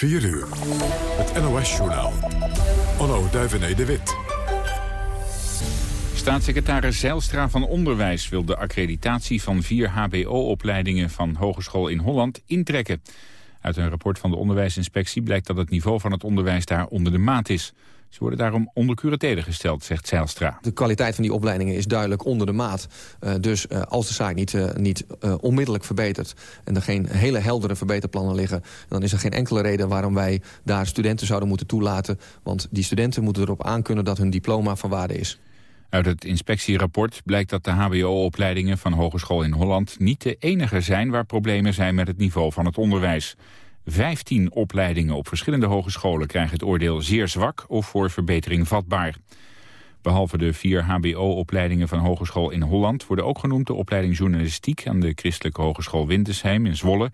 4 uur. Het NOS-journaal. Onno Duivené de Wit. Staatssecretaris Zijlstra van Onderwijs wil de accreditatie van vier hbo-opleidingen van Hogeschool in Holland intrekken. Uit een rapport van de onderwijsinspectie blijkt dat het niveau van het onderwijs daar onder de maat is. Ze worden daarom onder curatele gesteld, zegt Zijlstra. De kwaliteit van die opleidingen is duidelijk onder de maat. Uh, dus uh, als de zaak niet, uh, niet onmiddellijk verbetert... en er geen hele heldere verbeterplannen liggen... dan is er geen enkele reden waarom wij daar studenten zouden moeten toelaten. Want die studenten moeten erop aankunnen dat hun diploma van waarde is. Uit het inspectierapport blijkt dat de hbo-opleidingen van Hogeschool in Holland niet de enige zijn waar problemen zijn met het niveau van het onderwijs. Vijftien opleidingen op verschillende hogescholen krijgen het oordeel zeer zwak of voor verbetering vatbaar. Behalve de vier hbo-opleidingen van Hogeschool in Holland... worden ook genoemd de opleiding journalistiek aan de Christelijke Hogeschool Wintersheim in Zwolle...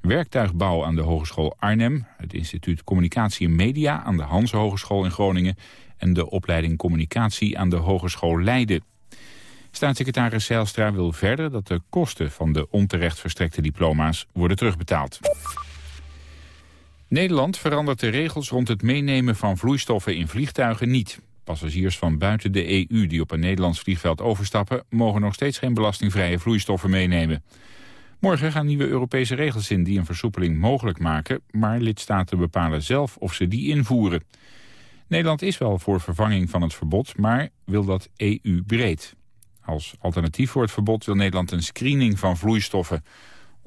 werktuigbouw aan de Hogeschool Arnhem... het instituut Communicatie en Media aan de Hans Hogeschool in Groningen... en de opleiding Communicatie aan de Hogeschool Leiden. Staatssecretaris Zijlstra wil verder dat de kosten van de onterecht verstrekte diploma's worden terugbetaald. Nederland verandert de regels rond het meenemen van vloeistoffen in vliegtuigen niet. Passagiers van buiten de EU die op een Nederlands vliegveld overstappen... mogen nog steeds geen belastingvrije vloeistoffen meenemen. Morgen gaan nieuwe Europese regels in die een versoepeling mogelijk maken... maar lidstaten bepalen zelf of ze die invoeren. Nederland is wel voor vervanging van het verbod, maar wil dat EU-breed. Als alternatief voor het verbod wil Nederland een screening van vloeistoffen...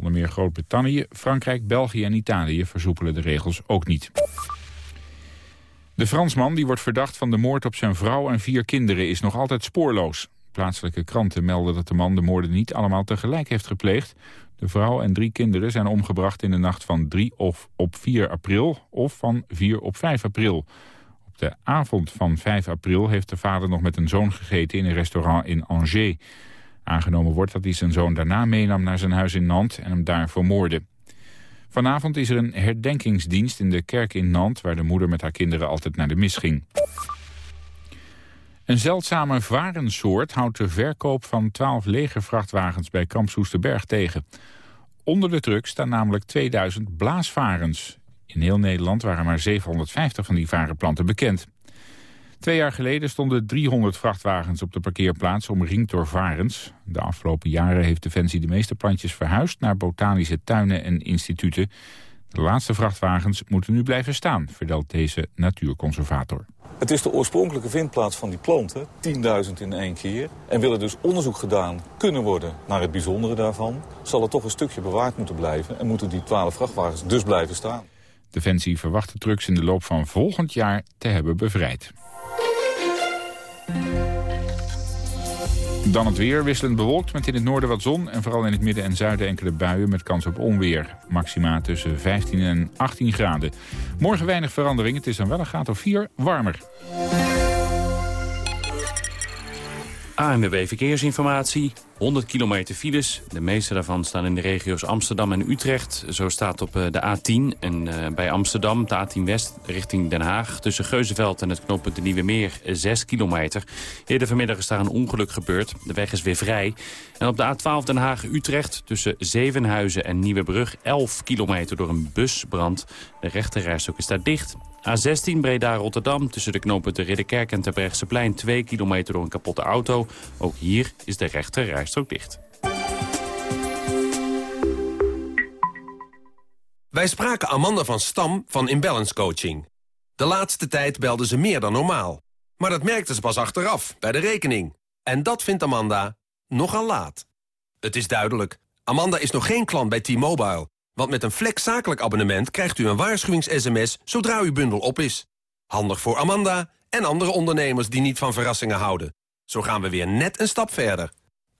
Onder meer Groot-Brittannië, Frankrijk, België en Italië versoepelen de regels ook niet. De Fransman, die wordt verdacht van de moord op zijn vrouw en vier kinderen, is nog altijd spoorloos. Plaatselijke kranten melden dat de man de moorden niet allemaal tegelijk heeft gepleegd. De vrouw en drie kinderen zijn omgebracht in de nacht van 3 of op 4 april of van 4 op 5 april. De avond van 5 april heeft de vader nog met een zoon gegeten in een restaurant in Angers. Aangenomen wordt dat hij zijn zoon daarna meenam naar zijn huis in Nantes en hem daar vermoordde. Vanavond is er een herdenkingsdienst in de kerk in Nantes... waar de moeder met haar kinderen altijd naar de mis ging. Een zeldzame varensoort houdt de verkoop van 12 legervrachtwagens bij Kamp Soesterberg tegen. Onder de truck staan namelijk 2000 blaasvarens. In heel Nederland waren maar 750 van die varenplanten bekend. Twee jaar geleden stonden 300 vrachtwagens op de parkeerplaats omringd door varens. De afgelopen jaren heeft Defensie de meeste plantjes verhuisd naar botanische tuinen en instituten. De laatste vrachtwagens moeten nu blijven staan, vertelt deze natuurconservator. Het is de oorspronkelijke vindplaats van die planten, 10.000 in één keer. En wil er dus onderzoek gedaan kunnen worden naar het bijzondere daarvan... zal er toch een stukje bewaard moeten blijven en moeten die 12 vrachtwagens dus blijven staan. Defensie verwacht de trucks in de loop van volgend jaar te hebben bevrijd. Dan het weer, wisselend bewolkt met in het noorden wat zon... en vooral in het midden en zuiden enkele buien met kans op onweer. Maxima tussen 15 en 18 graden. Morgen weinig verandering, het is dan wel een graad of 4 warmer. ANWB Verkeersinformatie. 100 kilometer files. De meeste daarvan staan in de regio's Amsterdam en Utrecht. Zo staat op eh, de A10 en uh, bij Amsterdam, de A10 West, richting Den Haag. Tussen Geuzenveld en het knooppunt de Nieuwe Meer, 6 kilometer. Eerder vanmiddag is daar een ongeluk gebeurd. De weg is weer vrij. En op de A12 Den Haag-Utrecht tussen Zevenhuizen en Nieuwebrug... 11 kilometer door een busbrand. De rechterrijstok is daar dicht. A16 Breda-Rotterdam tussen de knooppunten Ridderkerk en Terbrechtseplein... 2 kilometer door een kapotte auto. Ook hier is de rechter dicht. Wij spraken Amanda van Stam van Imbalance Coaching. De laatste tijd belde ze meer dan normaal. Maar dat merkte ze pas achteraf, bij de rekening. En dat vindt Amanda nogal laat. Het is duidelijk, Amanda is nog geen klant bij T-Mobile. Want met een flex zakelijk abonnement krijgt u een waarschuwings-sms... zodra uw bundel op is. Handig voor Amanda en andere ondernemers die niet van verrassingen houden. Zo gaan we weer net een stap verder.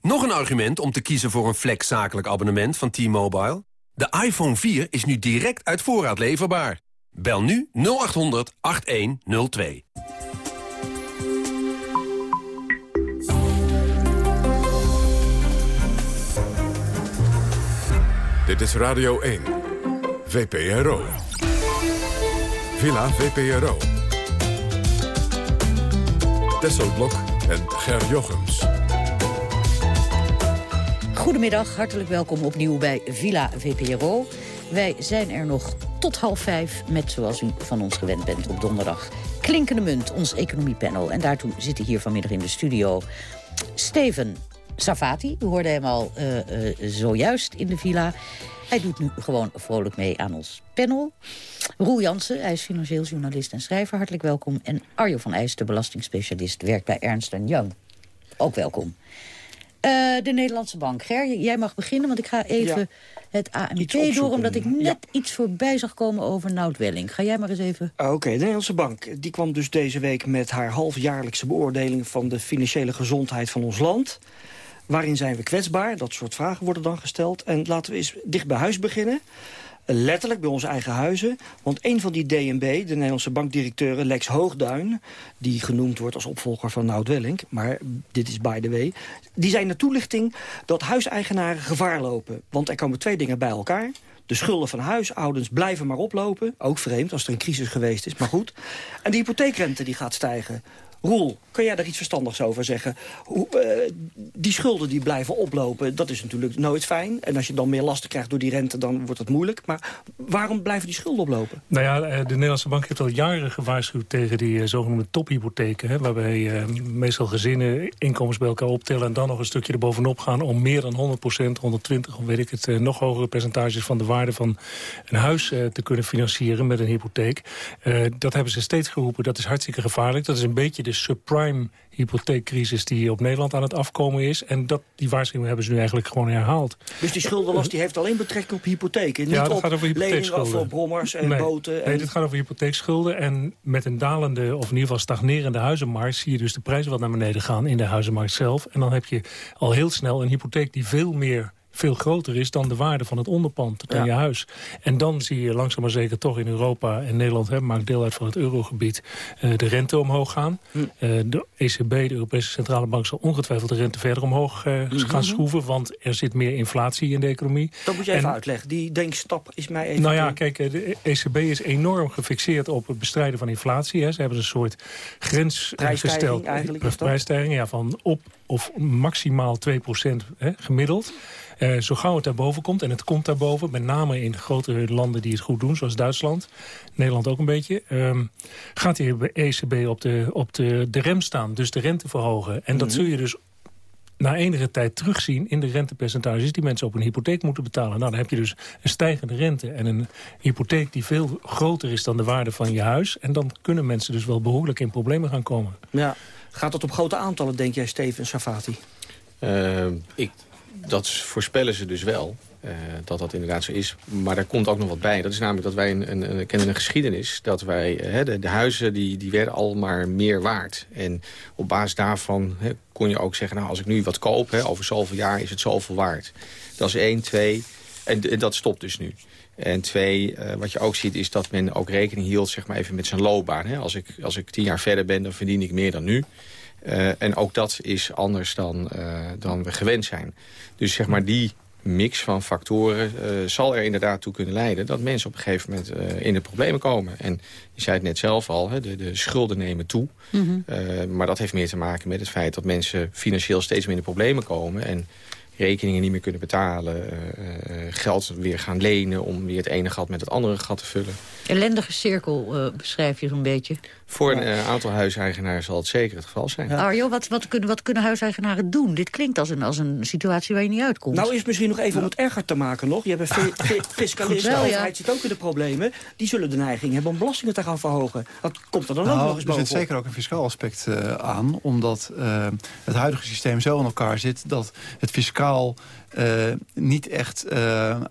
Nog een argument om te kiezen voor een flex zakelijk abonnement van T-Mobile? De iPhone 4 is nu direct uit voorraad leverbaar. Bel nu 0800 8102. Dit is Radio 1, VPRO. Villa VPRO. Tesselblok en Ger Jochems. Goedemiddag, hartelijk welkom opnieuw bij Villa VPRO. Wij zijn er nog tot half vijf met, zoals u van ons gewend bent op donderdag... Klinkende Munt, ons economiepanel. En daartoe zitten hier vanmiddag in de studio Steven Savati. U hoorde hem al uh, uh, zojuist in de villa. Hij doet nu gewoon vrolijk mee aan ons panel. Roel Jansen, hij is financieel journalist en schrijver. Hartelijk welkom. En Arjo van IJs, de belastingspecialist, werkt bij Ernst Young. Ook welkom. Uh, de Nederlandse Bank. Ger, jij mag beginnen, want ik ga even ja. het ANP door... omdat ik net ja. iets voorbij zag komen over Noudwelling. Ga jij maar eens even... Oké, okay, de Nederlandse Bank die kwam dus deze week... met haar halfjaarlijkse beoordeling van de financiële gezondheid van ons land. Waarin zijn we kwetsbaar? Dat soort vragen worden dan gesteld. En laten we eens dicht bij huis beginnen letterlijk bij onze eigen huizen. Want een van die DNB, de Nederlandse bankdirecteuren Lex Hoogduin... die genoemd wordt als opvolger van Nout Welling... maar dit is by the way... die zei de toelichting dat huiseigenaren gevaar lopen. Want er komen twee dingen bij elkaar... De schulden van huishoudens blijven maar oplopen. Ook vreemd als er een crisis geweest is, maar goed. En de hypotheekrente die gaat stijgen. Roel, kun jij daar iets verstandigs over zeggen? Hoe, uh, die schulden die blijven oplopen, dat is natuurlijk nooit fijn. En als je dan meer lasten krijgt door die rente, dan wordt het moeilijk. Maar waarom blijven die schulden oplopen? Nou ja, de Nederlandse Bank heeft al jaren gewaarschuwd tegen die uh, zogenoemde tophypotheken. Waarbij meestal gezinnen inkomens bij elkaar optellen... en dan nog een stukje erbovenop gaan om meer dan 100% 120 of weet ik het... nog hogere percentages van de waarde van een huis te kunnen financieren met een hypotheek. dat hebben ze steeds geroepen, dat is hartstikke gevaarlijk. Dat is een beetje de subprime hypotheekcrisis die op Nederland aan het afkomen is. En dat, die waarschuwing hebben ze nu eigenlijk gewoon herhaald. Dus die schuldenlast die heeft alleen betrekking op hypotheken? Niet ja, dat op gaat over hypotheekschulden. Of brommers en nee, boten? En... Nee, dit gaat over hypotheekschulden. En met een dalende, of in ieder geval stagnerende huizenmarkt... zie je dus de prijzen wat naar beneden gaan in de huizenmarkt zelf. En dan heb je al heel snel een hypotheek die veel meer veel groter is dan de waarde van het onderpand ja. je huis. En dan zie je langzaam maar zeker toch in Europa... en Nederland hè, maakt deel uit van het eurogebied... Uh, de rente omhoog gaan. Hm. Uh, de ECB, de Europese Centrale Bank... zal ongetwijfeld de rente verder omhoog uh, hm. gaan schroeven... want er zit meer inflatie in de economie. Dat moet je even en, uitleggen. Die denkstap is mij even... Nou ja, kijk, de ECB is enorm gefixeerd op het bestrijden van inflatie. Hè. Ze hebben een soort grens gesteld. Eigenlijk prijsstijging, ja, van op of maximaal 2 hè, gemiddeld. Uh, zo gauw het daarboven komt, en het komt daarboven... met name in grotere landen die het goed doen, zoals Duitsland... Nederland ook een beetje... Um, gaat de ECB op, de, op de, de rem staan, dus de rente verhogen. En dat zul je dus na enige tijd terugzien in de rentepercentages... die mensen op een hypotheek moeten betalen. Nou, dan heb je dus een stijgende rente en een hypotheek... die veel groter is dan de waarde van je huis. En dan kunnen mensen dus wel behoorlijk in problemen gaan komen. Ja. Gaat dat op grote aantallen, denk jij, Steven Safati? Uh, ik dat voorspellen ze dus wel. Uh, dat dat inderdaad zo is. Maar daar komt ook nog wat bij. Dat is namelijk dat wij een, een, een kennen een geschiedenis. Dat wij, uh, de, huizen die, die werden al maar meer waard. En op basis daarvan kon je ook zeggen... nou, als ik nu wat koop, over zoveel jaar is het zoveel waard. Dat is één, twee. En, dat stopt dus nu. En twee, uh, wat je ook ziet is dat men ook rekening hield zeg maar even met zijn loopbaan. Hè. Als, ik, als ik tien jaar verder ben, dan verdien ik meer dan nu. Uh, en ook dat is anders dan, uh, dan we gewend zijn. Dus zeg maar die mix van factoren uh, zal er inderdaad toe kunnen leiden... dat mensen op een gegeven moment in de problemen komen. En je zei het net zelf al, hè, de, de schulden nemen toe. Mm -hmm. maar dat heeft meer te maken met het feit dat mensen financieel steeds meer in de problemen komen... En rekeningen niet meer kunnen betalen, geld weer gaan lenen... om weer het ene gat met het andere gat te vullen. Ellendige cirkel beschrijf je zo'n beetje. Voor een uh, aantal huiseigenaren zal het zeker het geval zijn. Ja. Arjo, wat, wat, kunnen, wat kunnen huiseigenaren doen? Dit klinkt als een, als een situatie waar je niet uitkomt. Nou, is misschien nog even om het erger te maken nog. Je hebt een fiscalist, de overheid zit ook in de problemen. Die zullen de neiging hebben om belastingen te gaan verhogen. Dat komt er dan nou, ook nog eens bovenop. Er zit zeker ook een fiscaal aspect uh, aan. Omdat uh, het huidige systeem zo in elkaar zit... dat het fiscaal uh, niet echt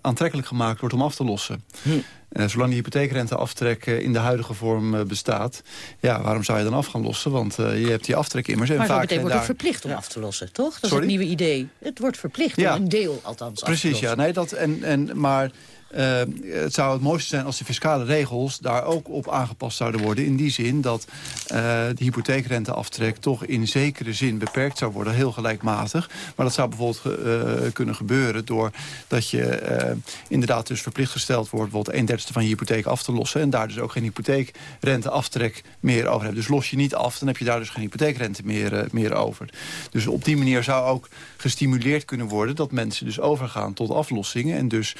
aantrekkelijk gemaakt wordt om af te lossen. Hm. Uh, zolang die hypotheekrenteaftrek uh, in de huidige vorm uh, bestaat... ja, waarom zou je dan af gaan lossen? Want je hebt die aftrek immers. En maar vaak wordt daar... het verplicht om af te lossen, toch? Dat Sorry? is het nieuwe idee. Het wordt verplicht ja. om een deel althans Precies, af te ja. Nee, dat, en, en, maar uh, het zou het mooiste zijn als de fiscale regels daar ook op aangepast zouden worden. In die zin dat uh, de hypotheekrenteaftrek toch in zekere zin beperkt zou worden. Heel gelijkmatig. Maar dat zou bijvoorbeeld uh, kunnen gebeuren door dat je inderdaad dus verplicht gesteld wordt... bijvoorbeeld een derde van je hypotheek af te lossen... en daar dus ook geen hypotheekrenteaftrek meer over hebt. Dus los je niet af, dan heb je daar dus geen hypotheekrente meer, meer over. Dus op die manier zou ook gestimuleerd kunnen worden... dat mensen dus overgaan tot aflossingen... en dus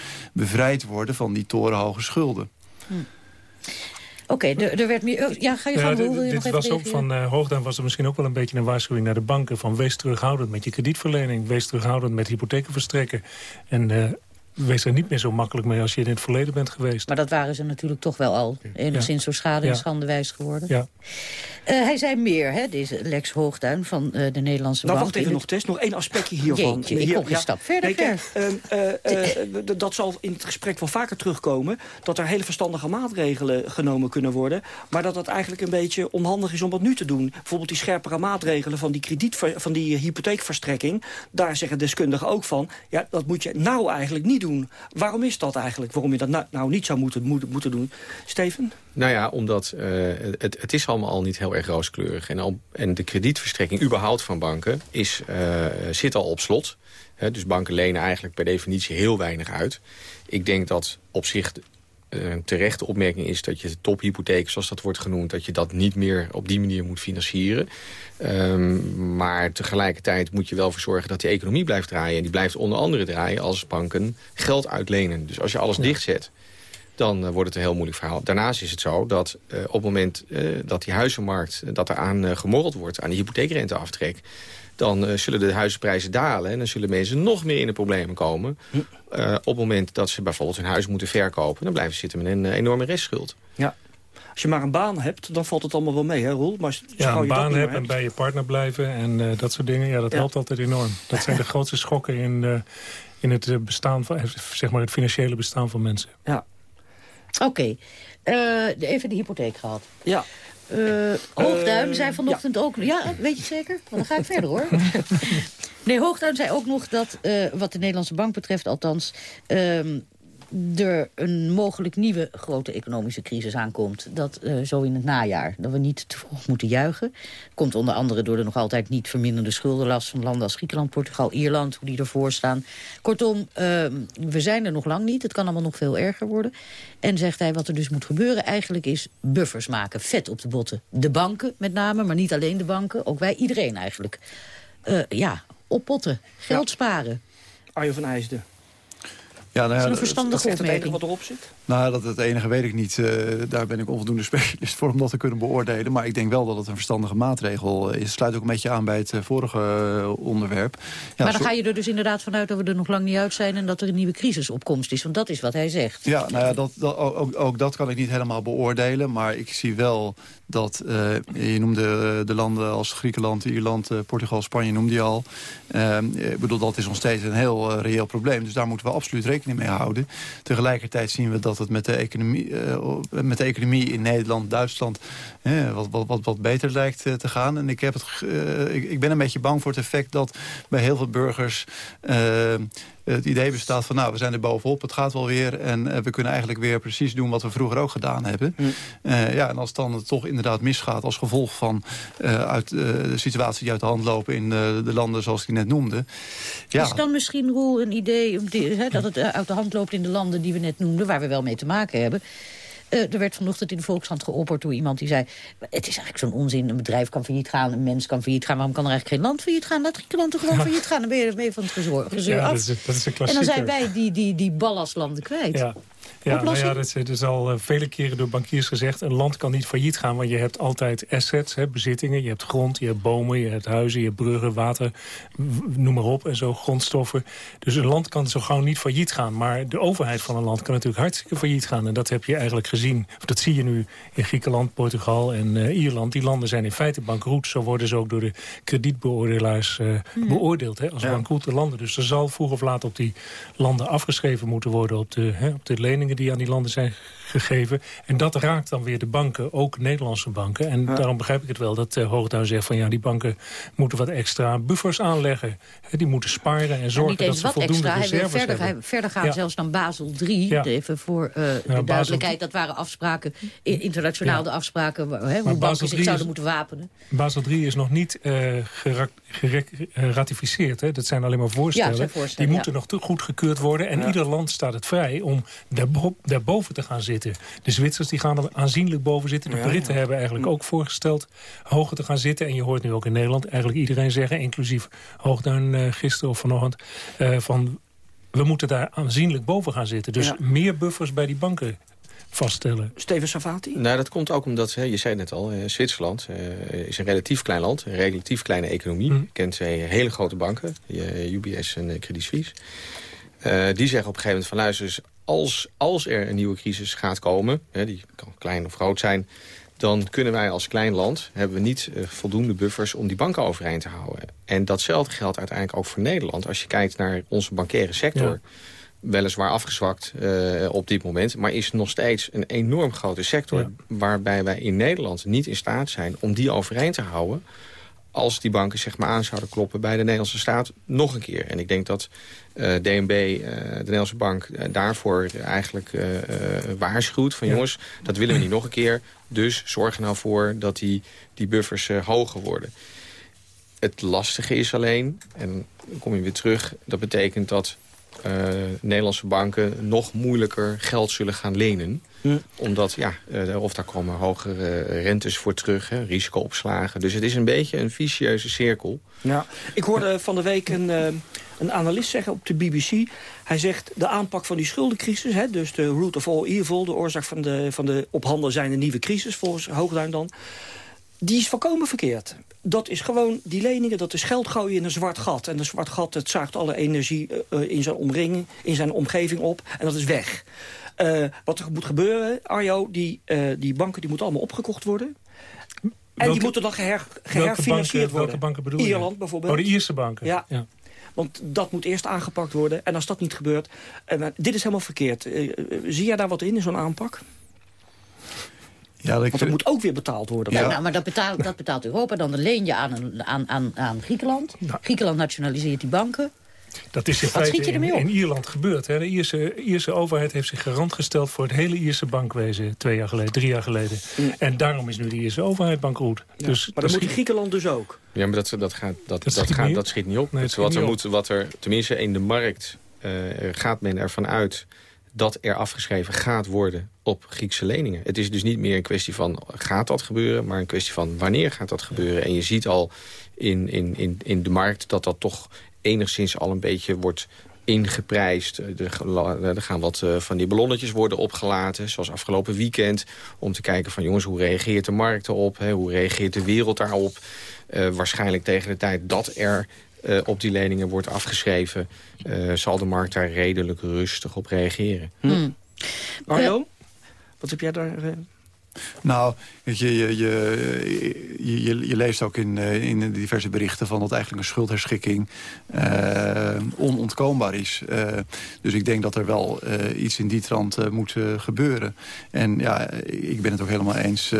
bevrijd worden van die torenhoge schulden. Hm. Oké, er werd meer... Oh, ja, ga je gang. Ja, dit, dit was ook van uh, Hoogduin was er misschien ook wel een beetje een waarschuwing naar de banken... van wees terughoudend met je kredietverlening. Wees terughoudend met hypotheken verstrekken. En uh, wees er niet meer zo makkelijk mee als je in het verleden bent geweest. Maar dat waren ze natuurlijk toch wel al. Enigszins zo schade en schande wijs geworden. Ja. Uh, hij zei meer, hè, deze Lex Hoogduin van uh, de Nederlandse nou, Bank. wacht even nog, Tess. Nog één aspectje hiervan. Jeetje, ik kom een stap verder. Nee, uh, dat zal in het gesprek wel vaker terugkomen... dat er hele verstandige maatregelen genomen kunnen worden... maar dat het eigenlijk een beetje onhandig is om dat nu te doen. Bijvoorbeeld die scherpere maatregelen van die, krediet, van die hypotheekverstrekking... daar zeggen deskundigen ook van... ja, dat moet je nou eigenlijk niet doen. Waarom is dat eigenlijk? Waarom je dat nou, niet zou moeten, moeten, moeten doen? Steven? Nou ja, omdat uh, het, het is allemaal al niet heel erg rooskleurig. En, al, en de kredietverstrekking überhaupt van banken is, uh, zit al op slot. Dus banken lenen eigenlijk per definitie heel weinig uit. Ik denk dat op zich een uh, terechte opmerking is dat je de tophypotheek, zoals dat wordt genoemd... dat je dat niet meer op die manier moet financieren. Um, maar tegelijkertijd moet je wel voor zorgen dat die economie blijft draaien. En die blijft onder andere draaien als banken geld uitlenen. Dus als je alles ja. dichtzet dan uh, wordt het een heel moeilijk verhaal. Daarnaast is het zo dat uh, op het moment uh, dat die huizenmarkt... dat er aan gemorreld wordt, aan de hypotheekrenteaftrek... dan zullen de huizenprijzen dalen... en dan zullen mensen nog meer in de problemen komen. op het moment dat ze bijvoorbeeld hun huis moeten verkopen... dan blijven ze zitten met een enorme restschuld. Ja. Als je maar een baan hebt, dan valt het allemaal wel mee, hè Roel? Maar als ja, een baan hebben en bij je partner blijven en uh, dat soort dingen... ja, dat ja. helpt altijd enorm. Dat zijn de grootste schokken in, uh, in het bestaan van, zeg maar het financiële bestaan van mensen. Ja, Oké, okay. uh, even de hypotheek gehad. Ja. Uh, Hoogduin zei vanochtend ja. ook... Ja, weet je zeker? Want dan ga ik verder, hoor. Nee, Hoogduin zei ook nog dat, uh, wat de Nederlandse bank betreft althans... er een mogelijk nieuwe grote economische crisis aankomt. Dat uh, zo in het najaar. Dat we niet te vroeg moeten juichen. Komt onder andere door de nog altijd niet verminderde schuldenlast... van landen als Griekenland, Portugal, Ierland, hoe die ervoor staan. Kortom, uh, we zijn er nog lang niet. Het kan allemaal nog veel erger worden. En zegt hij, wat er dus moet gebeuren eigenlijk is buffers maken. Vet op de botten. De banken met name, maar niet alleen de banken. Ook wij, iedereen eigenlijk. Uh, ja, oppotten, geld ja. sparen. Arjo van IJsden. Ja, nou ja, dat is een verstandige dat enige wat erop zit? Nou, dat het enige weet ik niet. Uh, daar ben ik onvoldoende specialist voor om dat te kunnen beoordelen. Maar ik denk wel dat het een verstandige maatregel is. Het sluit ook een beetje aan bij het uh, vorige uh, onderwerp. Ja, maar dan ga je er dus inderdaad vanuit dat we er nog lang niet uit zijn... en dat er een nieuwe crisisopkomst is. Want dat is wat hij zegt. Ja, nou ja, dat, dat, ook, ook dat kan ik niet helemaal beoordelen. Maar ik zie wel dat, je noemde de landen als Griekenland, Ierland, Portugal, Spanje noemde je al. ik bedoel, dat is nog steeds een heel reëel probleem. Dus daar moeten we absoluut rekening mee houden. Tegelijkertijd zien we dat het met de economie, uh, met de economie in Nederland, Duitsland... Wat, wat, wat, wat beter lijkt uh, te gaan. En ik, heb het, ik, ik ben een beetje bang voor het effect dat bij heel veel burgers het idee bestaat van... nou, we zijn er bovenop, het gaat wel weer... en uh, we kunnen eigenlijk weer precies doen wat we vroeger ook gedaan hebben. Mm. Uh, ja, en als dan het toch inderdaad misgaat als gevolg van uh, uit, de situatie die uit de hand lopen... in de landen zoals ik die net noemde. Ja. Is dan misschien, Roel, een idee hè, dat het uit de hand loopt in de landen die we net noemden... waar we wel mee te maken hebben... Uh, er werd vanochtend in de Volkshand geopperd door iemand die zei... het is eigenlijk zo'n onzin, een bedrijf kan failliet gaan, een mens kan failliet gaan... waarom kan er eigenlijk geen land failliet gaan? Laat Griekenland er gewoon failliet gaan, dan ben je, je van het gezeur, gezeur ja, af. Dat is, dat is een en dan zijn wij die, die, die ballastlanden kwijt. Ja. Ja, nou ja, dat is, dat is al uh, vele keren door bankiers gezegd. Een land kan niet failliet gaan, want je hebt altijd assets, hè, bezittingen. Je hebt grond, je hebt bomen, je hebt huizen, je hebt bruggen, water, noem maar op. En zo, grondstoffen. Dus een land kan zo gauw niet failliet gaan. Maar de overheid van een land kan natuurlijk hartstikke failliet gaan. En dat heb je eigenlijk gezien. Of dat zie je nu in Griekenland, Portugal en uh, Ierland. Die landen zijn in feite bankroet. Zo worden ze ook door de kredietbeoordelaars uh, hmm. beoordeeld hè, als ja. bankroete landen. Dus er zal vroeg of laat op die landen afgeschreven moeten worden op de, hè, op de lening die aan die landen zijn gegeven. En dat raakt dan weer de banken, ook Nederlandse banken. En daarom begrijp ik het wel dat uh, Hoogduin zegt van... ja, die banken moeten wat extra buffers aanleggen. die moeten sparen en zorgen dat ze voldoende extra, reserves hij verder, hebben. verder gaan zelfs dan Basel III. Even voor uh, de duidelijkheid, dat waren afspraken, internationaal de afspraken... Hè, hoe banken zich zouden moeten wapenen. Basel III is nog niet uh, geratificeerd. Hè. Dat zijn alleen maar voorstellen. die moeten nog goedgekeurd worden. En ieder land staat het vrij om daarboven te gaan zitten. De Zwitsers die gaan er aanzienlijk boven zitten. De Britten hebben eigenlijk ook voorgesteld hoger te gaan zitten. En je hoort nu ook in Nederland eigenlijk iedereen zeggen... inclusief Hoogduin uh, gisteren of vanochtend... Uh, van we moeten daar aanzienlijk boven gaan zitten. Dus meer buffers bij die banken vaststellen. Steven Savati? Nou, dat komt ook omdat, hè, je zei net al, Zwitserland uh, is een relatief klein land. Een relatief kleine economie. Mm. Kent twee hele grote banken, UBS en Credit Suisse. die zeggen op een gegeven moment van luister als, als er een nieuwe crisis gaat komen, hè, die kan klein of groot zijn... dan kunnen wij als klein land, hebben we niet uh, voldoende buffers om die banken overeind te houden. En datzelfde geldt uiteindelijk ook voor Nederland. Als je kijkt naar onze bankaire sector... Ja. Weliswaar afgezwakt uh, op dit moment, maar is nog steeds een enorm grote sector... Ja. waarbij wij in Nederland niet in staat zijn om die overeind te houden als die banken zeg maar aan zouden kloppen bij de Nederlandse staat nog een keer. En ik denk dat uh, DNB, uh, de Nederlandse bank, uh, daarvoor eigenlijk waarschuwt van jongens, dat willen we niet nog een keer. Dus zorg er nou voor dat die, die buffers hoger worden. Het lastige is alleen, en dan kom je weer terug, dat betekent dat Nederlandse banken nog moeilijker geld zullen gaan lenen. Hm. Omdat, ja, uh, of daar komen hogere rentes voor terug, hè, risicoopslagen. Dus het is een beetje een vicieuze cirkel. Ja. Ik hoorde van de week een, uh, een analist zeggen op de BBC. Hij zegt, de aanpak van die schuldencrisis... Hè, dus de root of all evil, de oorzaak van de, van de op handen zijnde nieuwe crisis... volgens Hoogduin dan, die is volkomen verkeerd. Dat is gewoon, die leningen, dat is geld gooien in een zwart gat. En een zwart gat, het zuigt alle energie uh, in zijn omringing, in zijn omgeving op. En dat is weg. Uh, wat er moet gebeuren, Arjo, die, uh, die banken die moeten allemaal opgekocht worden. En welke, die moeten dan geher, geherfinancierd worden. Welke banken bedoel je? Ierland bijvoorbeeld. Oh, de Ierse banken. Ja. ja. Want dat moet eerst aangepakt worden. En als dat niet gebeurt... Uh, dit is helemaal verkeerd. zie jij daar wat in, in zo'n aanpak? Ja, Want er moet ook weer betaald worden. Ja, nou, maar dat betaalt, dat betaalt Europa. Dan leen je aan, aan, aan, aan Griekenland. Nou. Griekenland nationaliseert die banken. Dat is in Wat feite in, in, Ierland gebeurd. Hè. De Ierse, Ierse overheid heeft zich garant gesteld voor het hele Ierse bankwezen twee jaar geleden, drie jaar geleden. Mm. En daarom is nu de Ierse overheid bankroet. Ja, dus, maar dat moet Griekenland dus ook. Ja, maar dat, dat, gaat, dat, dat, dat, gaat, dat schiet niet op. Nee, wat, er op. Moet, wat er tenminste in de markt uh, gaat men ervan uit dat er afgeschreven gaat worden op Griekse leningen. Het is dus niet meer een kwestie van gaat dat gebeuren... maar een kwestie van wanneer gaat dat gebeuren. En je ziet al in, in, in, in de markt dat dat toch enigszins al een beetje wordt ingeprijsd. Er gaan wat eh, van die ballonnetjes worden opgelaten, zoals afgelopen weekend. Om te kijken van jongens, hoe reageert de markt erop? Hoe reageert de wereld daarop? Uh, waarschijnlijk tegen de tijd dat er uh, op die leningen wordt afgeschreven... zal de markt daar redelijk rustig op reageren. Hm. Mario, wat heb jij daar... Nou, weet je, je, je, je, je leest ook in, in diverse berichten van dat eigenlijk een schuldherschikking uh, onontkoombaar is. Uh, dus ik denk dat er wel uh, iets in die trant moet gebeuren. En ja, ik ben het ook helemaal eens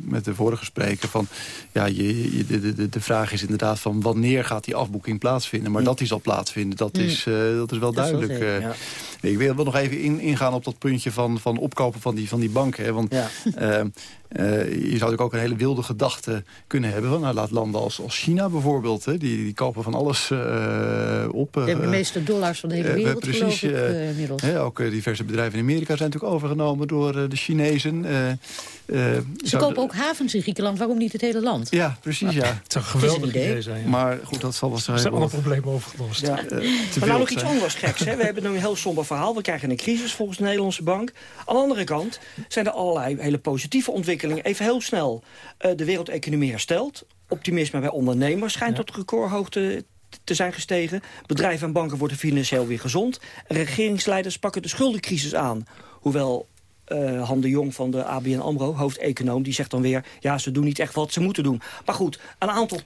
met de vorige spreker van... ja, je, je, de, de, de vraag is inderdaad van wanneer gaat die afboeking plaatsvinden. Maar mm. dat die zal plaatsvinden, dat, mm. is, dat is wel dat duidelijk. Is wel ja. Ik wil nog even in, ingaan op dat puntje van, van opkopen van die, van die banken. Hè, want ja. Uh, uh, je zou natuurlijk ook een hele wilde gedachte kunnen hebben. Van, nou, laat landen als, als China bijvoorbeeld, hè, die, die kopen van alles uh, op. de meeste dollars van de hele wereld, precies, ik, ook diverse bedrijven in Amerika zijn natuurlijk overgenomen door de Chinezen. Ze kopen ook havens in Griekenland, waarom niet het hele land? Ja, precies, ja. Het zou een geweldig idee. idee zijn. Ja. Maar goed, dat zal wel zijn. Er zijn alle problemen overgelost. Ja. maar nou nog iets anders geks. Hè? We hebben nu een heel somber verhaal. We krijgen een crisis volgens de Nederlandse bank. Aan de andere kant zijn er allerlei hele positieve ontwikkelingen. Even heel snel. Uh, de wereldeconomie herstelt. Optimisme bij ondernemers schijnt ja. tot recordhoogte te zijn gestegen. Bedrijven en banken worden financieel weer gezond. Regeringsleiders pakken de schuldencrisis aan. Hoewel uh, Han de Jong van de ABN AMRO, hoofdeconoom... die zegt dan weer, ja, ze doen niet echt wat ze moeten doen. Maar goed, een aantal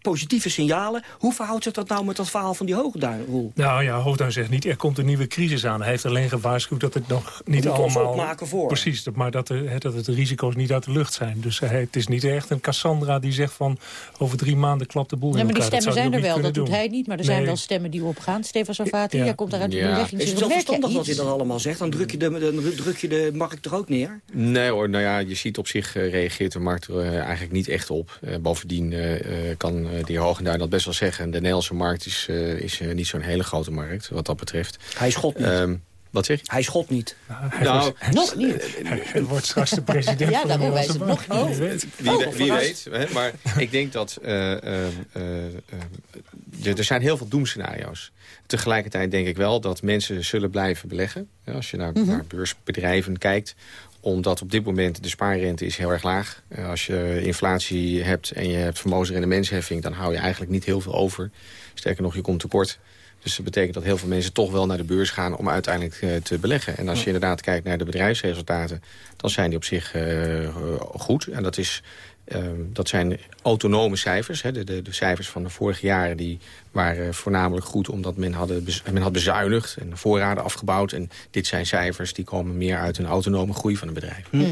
positieve signalen. Hoe verhoudt zich dat nou met dat verhaal van die Hoogduin, Nou ja, Hoogduin zegt niet, er komt een nieuwe crisis aan. Hij heeft alleen gewaarschuwd dat het nog niet allemaal... opmaken voor. Precies, maar dat, er, dat het de risico's niet uit de lucht zijn. Dus hij, het is niet echt een Cassandra die zegt van... over drie maanden klapt de boel in ja, maar die stemmen zijn er wel, dat doet hij niet. Maar er zijn wel stemmen die opgaan. Stefan Savati, ja. komt uit de ja. Is het wel verstandig wat hij dat allemaal zegt? Dan druk je de, de druk je de markt er ook neer? Nee hoor, nou ja, je ziet op zich uh, reageert de markt er uh, eigenlijk niet echt op. Uh, bovendien kan de heer Hoogendaar dat best wel zeggen. De Nederlandse markt is, is niet zo'n hele grote markt, wat dat betreft. Hij schot niet. Um, wat zeg je? Hij schot niet. Nou, nog niet. Hij wordt straks de president ja, daarom wijst het nog niet. Wie, oh, wie weet. Hè, maar ik denk dat... er zijn heel veel doemscenario's. Tegelijkertijd denk ik wel dat mensen zullen blijven beleggen. Als je naar, mm naar beursbedrijven kijkt omdat op dit moment de spaarrente is heel erg laag. Als je inflatie hebt en je hebt vermogensrendementsheffing... dan hou je eigenlijk niet heel veel over. Sterker nog, je komt tekort. Dus dat betekent dat heel veel mensen toch wel naar de beurs gaan... om uiteindelijk uh, te beleggen. En als je inderdaad kijkt naar de bedrijfsresultaten... dan zijn die op zich uh, goed. En dat is Ehm, dat zijn autonome cijfers. Hè. De, de, de, cijfers van de vorige jaren die waren voornamelijk goed... omdat men, hadden, men had bezuinigd en voorraden afgebouwd. En dit zijn cijfers die komen meer uit een autonome groei van een bedrijf. Hm.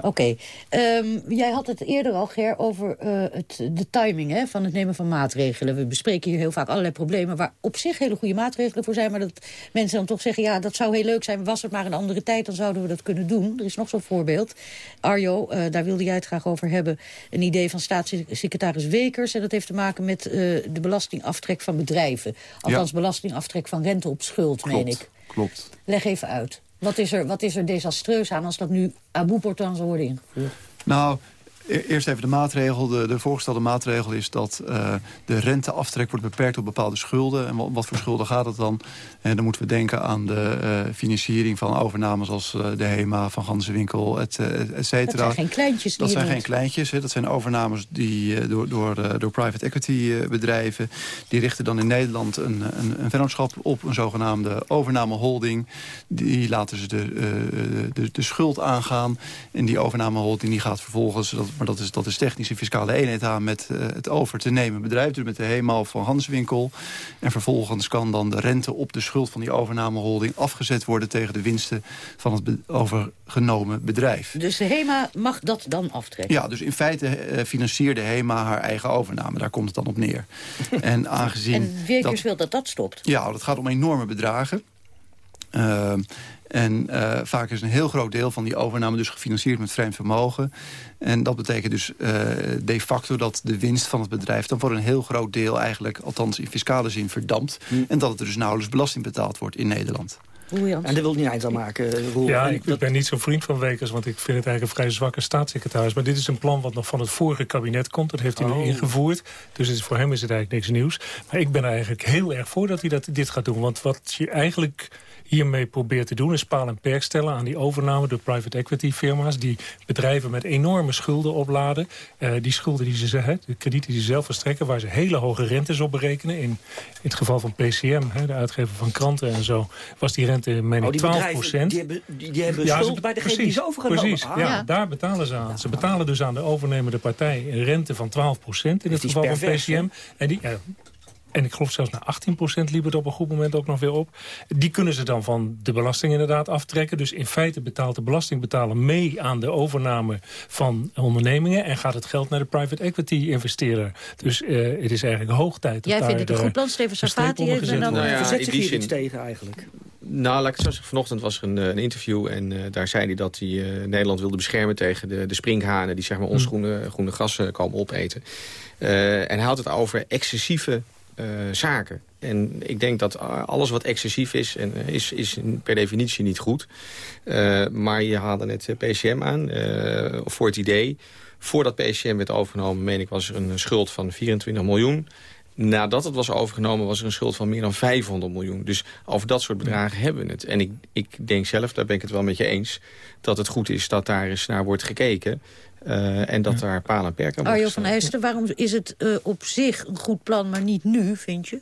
Oké. Ehm, jij had het eerder al, Ger, over uh, het, de timing hè, van het nemen van maatregelen. We bespreken hier heel vaak allerlei problemen... waar op zich hele goede maatregelen voor zijn... maar dat mensen dan toch zeggen, ja, dat zou heel leuk zijn... was het maar een andere tijd, dan zouden we dat kunnen doen. Er is nog zo'n voorbeeld. Arjo, uh, daar wilde jij het graag over hebben een idee van staatssecretaris Wekers. En dat heeft te maken met uh, de belastingaftrek van bedrijven. Althans, ja. belastingaftrek van rente op schuld, klopt, meen ik. Klopt. Leg even uit. Wat is, er, wat is er desastreus aan als dat nu à bout portant zou worden ingevoerd? Nou, eerst even de maatregel. De, de voorgestelde maatregel is dat uh, de renteaftrek wordt beperkt op bepaalde schulden. En wat, wat, voor schulden gaat het dan? En dan moeten we denken aan de uh, financiering van overnames als uh, de HEMA, Van Ganzenwinkel, et, et cetera. Dat zijn geen kleintjes. Dat zijn geen kleintjes. Hè. Dat zijn overnames die door, door, door private equity bedrijven. Die richten dan in Nederland een, een, een vennootschap op, een zogenaamde overnameholding. Die laten ze de, de, de, schuld aangaan. En die overnameholding die gaat vervolgens... Dat maar dat is, dat is technische fiscale eenheid aan met uh, het over te nemen bedrijf. Dus met de HEMA van Hanswinkel. En vervolgens kan dan de rente op de schuld van die overnameholding afgezet worden tegen de winsten van het be overgenomen bedrijf. Dus de HEMA mag dat dan aftrekken? Ja, dus in feite uh, financiert de HEMA haar eigen overname. Daar komt het dan op neer. en aangezien... En wil dat dat stopt? Ja, dat gaat om enorme bedragen. Uh, en uh, vaak is een heel groot deel van die overname dus gefinancierd met vreemd vermogen. En dat betekent dus uh, de facto dat de winst van het bedrijf... dan voor een heel groot deel eigenlijk, althans in fiscale zin, verdampt. Hm. En dat er dus nauwelijks belasting betaald wordt in Nederland. En dat wil niet eind aan maken, eh, Roel. Ja, ik ben niet zo'n vriend van Wekers, want ik vind het eigenlijk een vrij zwakke staatssecretaris. Maar dit is een plan wat nog van het vorige kabinet komt. Dat heeft hij nu oh. ingevoerd. Dus het, voor hem is het eigenlijk niks nieuws. Maar ik ben er eigenlijk heel erg voor dat hij dat, dit gaat doen. Want wat je eigenlijk hiermee probeert te doen... is paal en perk stellen aan die overname door private equity firma's... die bedrijven met enorme schulden opladen. Uh, die schulden die ze hebben, de kredieten die ze zelf verstrekken... waar ze hele hoge rentes op berekenen. In, in het geval van PCM, hè, de uitgever van kranten en zo... was die rente, meen ik, 12 procent. Die hebben, die, hebben ja, schuld bij degene precies, die ze overgenomen Precies, ah. ja, daar betalen ze aan. Ze betalen dus aan de overnemende partij een rente van 12 procent... in het geval van PCM. En die, en ik geloof zelfs naar 18% liep het op een goed moment ook nog weer op. Die kunnen ze dan van de belasting inderdaad aftrekken. Dus in feite betaalt de belastingbetaler mee aan de overname van ondernemingen... en gaat het geld naar de private equity investeerder. Dus uh, het is eigenlijk hoog tijd. Jij vindt het een goed plan, Steven heeft er dan nou ja, verzet zich hier iets tegen eigenlijk. Nou, laat ik het zo zeggen. Vanochtend was er een, een interview en uh, daar zei hij dat hij uh, Nederland wilde beschermen tegen de, de springhanen... die zeg maar ons hm. groene, groene gas komen opeten. en hij had het over excessieve uh, zaken. En ik denk dat alles wat excessief is, en, uh, is, is per definitie niet goed. Uh, maar je haalde net PCM aan, voor het idee. Voordat PCM werd overgenomen, meen ik, was er een schuld van 24 miljoen. Nadat het was overgenomen was er een schuld van meer dan 500 miljoen. Dus over dat soort bedragen hebben we het. En ik, ik denk zelf, daar ben ik het wel met je eens... dat het goed is dat daar eens naar wordt gekeken. Uh, en dat daar palen en perken Arjo van Eijsten, waarom is het uh, op zich een goed plan, maar niet nu, vind je?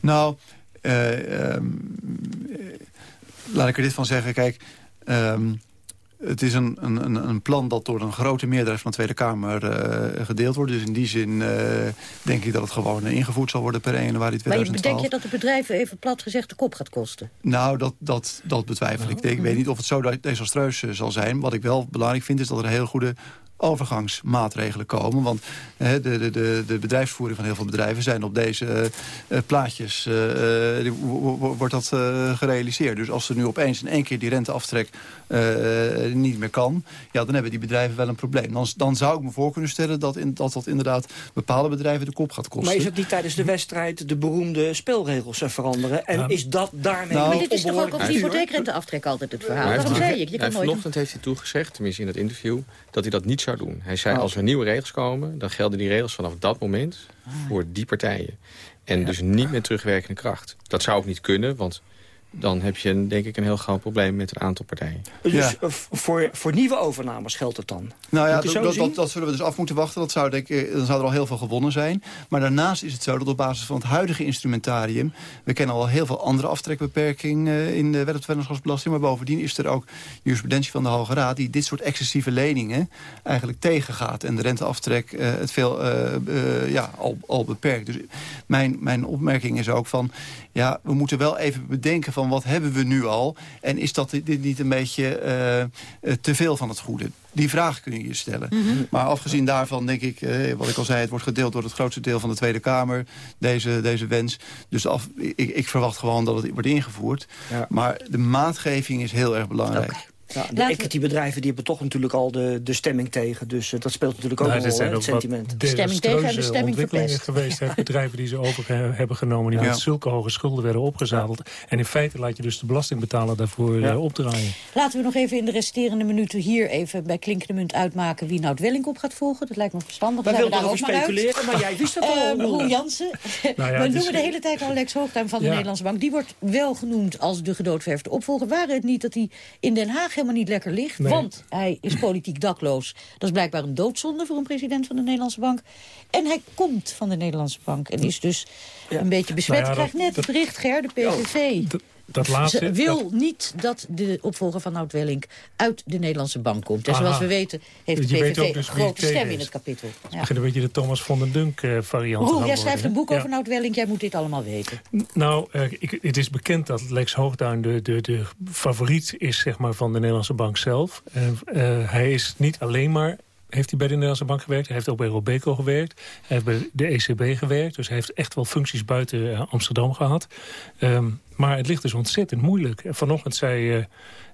Nou, uh, um, laat ik er dit van zeggen. Kijk, Ehm, het is een, een, een plan dat door een grote meerderheid van de Tweede Kamer uh, gedeeld wordt. Dus in die zin uh, denk ik dat het gewoon ingevoerd zal worden per 1 januari 2012. Maar bedenk je dat de bedrijven even plat gezegd de kop gaat kosten? Nou, dat, dat, dat betwijfel ik. Ik weet niet of het zo desastreus zal zijn. Wat ik wel belangrijk vind is dat er een heel goede overgangsmaatregelen komen. Want de, de, de, de bedrijfsvoering van heel veel bedrijven zijn op deze uh, plaatjes uh, wordt dat uh, gerealiseerd. Dus als er nu opeens in één keer die renteaftrek niet meer kan... Ja, dan hebben die bedrijven wel een probleem. Dan, dan zou ik me voor kunnen stellen dat, in, dat dat inderdaad bepaalde bedrijven de kop gaat kosten. Maar is het niet tijdens de wedstrijd de beroemde spelregels veranderen? En is dat daarmee nou, Maar dit is toch ook op die hypotheekrenteaftrek altijd het verhaal? Waarom zei ik? Je kan nooit... Vanochtend heeft hij toegezegd, tenminste in het interview... dat hij dat niet zou doen. Hij zei, oh. als er nieuwe regels komen... dan gelden die regels vanaf dat moment ah. voor die partijen. En dus niet met terugwerkende kracht. Dat zou ook niet kunnen, want dan heb je denk ik een heel groot probleem met een aantal partijen. Dus ja. Eh, voor, voor nieuwe overnames geldt het dan? Nou ja, dat, dat, dat, zullen we dus af moeten wachten. Dat zou, denk ik, dan zou er al heel veel gewonnen zijn. Maar daarnaast is het zo dat op basis van het huidige instrumentarium... we kennen al heel veel andere aftrekbeperkingen uh, in de wet op vennootschapsbelasting... maar bovendien is er ook jurisprudentie van de Hoge Raad... die dit soort excessieve leningen eigenlijk tegengaat... en de renteaftrek uh, het veel uh, ja, al, al beperkt. Dus mijn, mijn opmerking is ook van... ja, we moeten wel even bedenken van wat hebben we nu al? En is dat dit niet een beetje uh, te veel van het goede? Die vraag kun je je stellen. Mhm. Maar afgezien daarvan denk ik, uh, wat ik al zei... het wordt gedeeld door het grootste deel van de Tweede Kamer, deze, deze wens. Dus af, ik, ik verwacht gewoon dat het wordt ingevoerd. Ja. Maar de maatgeving is heel erg belangrijk. Okay. Ja, de equity-bedrijven die hebben toch natuurlijk al de, de stemming tegen. Dus uh, dat speelt natuurlijk ook nou, een rol, het sentiment. De stemming tegen en de stemming ontwikkelingen geweest. Hè, bedrijven die ze over hebben genomen. Die ja. met zulke hoge schulden werden opgezadeld. En in feite laat je dus de belastingbetaler daarvoor ja. uh, opdraaien. Laten we nog even in de resterende minuten hier even bij Klinkende Munt uitmaken... wie nou het Welling op gaat volgen. Dat lijkt me verstandig. Wij wilden erover speculeren, maar jij wist dat al. Uh, Roel Jansen. Nou ja, we noemen de hele tijd al Lex Hoogtuin van de Nederlandse Bank. Die wordt wel genoemd als de gedoodverfde opvolger. Waren het niet dat hij in Den Haag helemaal niet lekker ligt. Want hij is politiek dakloos. Dat is blijkbaar een doodzonde voor een president van de Nederlandse Bank. En hij komt van de Nederlandse Bank. En is dus een beetje besmet. Nou ja, krijgt net het bericht, Ger, de PVV. dat laatste, Ze wil niet dat de opvolger van Nout Welling uit de Nederlandse bank komt. En zoals we weten heeft de PVV dus een grote stem in het kapittel. Het ja. begint een beetje de Thomas van den Dunk uh, variant Roel, jij schrijft een boek over Nout Welling. Jij moet dit allemaal weten. Nou, uh, ik, het is bekend dat Lex Hoogduin de, de, de favoriet is zeg maar, van de Nederlandse bank zelf. Uh, hij is niet alleen maar heeft hij bij de Nederlandse Bank gewerkt. Hij heeft ook bij Robeco gewerkt. Hij heeft bij de ECB gewerkt. Dus hij heeft echt wel functies buiten Amsterdam gehad. Um, maar het ligt dus ontzettend moeilijk. Vanochtend zei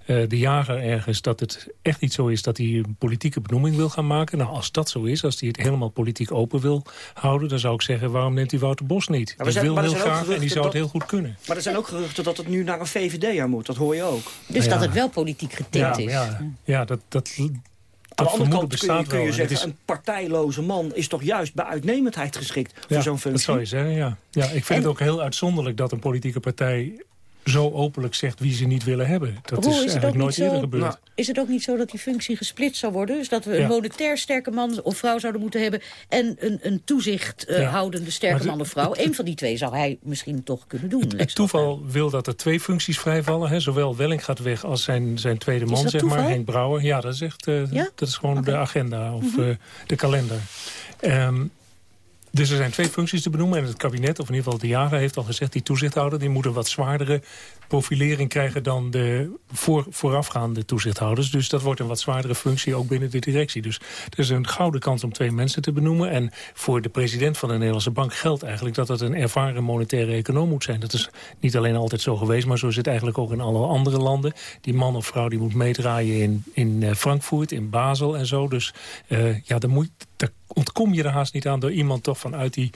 uh, de jager ergens dat het echt niet zo is... dat hij een politieke benoeming wil gaan maken. Nou, als dat zo is, als hij het helemaal politiek open wil houden... dan zou ik zeggen, waarom neemt hij Wouter Bos niet? Maar die wil heel graag en die zou het heel goed kunnen. Maar er zijn ook geruchten dat het nu naar een VVD'er moet. Dat hoor je ook. Dus dat het wel politiek getint is. Ja, ja dat, dat, aan de andere kant kun je, kun je zeggen, een partijloze man is toch juist bij uitnemendheid geschikt voor zo'n functie? dat zou je zeggen, ja. ja ik vind het ook heel uitzonderlijk dat een politieke partij zo openlijk zegt wie ze niet willen hebben. Dat is, eigenlijk nooit eerder gebeurd. Nou, is het ook niet zo dat die functie gesplitst zou worden? Dus dat we een monetair sterke man of vrouw zouden moeten hebben... en een, een toezicht uh, houdende sterke man of vrouw. Eén van die twee zou hij misschien toch kunnen doen. Het, toeval wil dat er twee functies vrijvallen. Hè? Zowel Welling gaat weg als zijn, zijn tweede man, zeg maar, Henk Brouwer. Ja, dat is, echt, uh, ja? dat is gewoon de agenda of mm -hmm. uh, de kalender. Um, dus er zijn twee functies te benoemen. En het kabinet, of in ieder geval de jaren, heeft al gezegd... die toezichthouder die moet een wat zwaardere profilering krijgen... dan de voor, voorafgaande toezichthouders. Dus dat wordt een wat zwaardere functie ook binnen de directie. Dus er is een gouden kans om twee mensen te benoemen. En voor de president van de Nederlandse Bank geldt eigenlijk... dat het een ervaren monetaire econoom moet zijn. Dat is niet alleen altijd zo geweest, maar zo is het eigenlijk ook in alle andere landen. Die man of vrouw die moet meedraaien in, in eh, Frankfurt, in Basel en zo. Dus uh, ja, dan moet daar ontkom je er haast niet aan... door iemand toch vanuit die,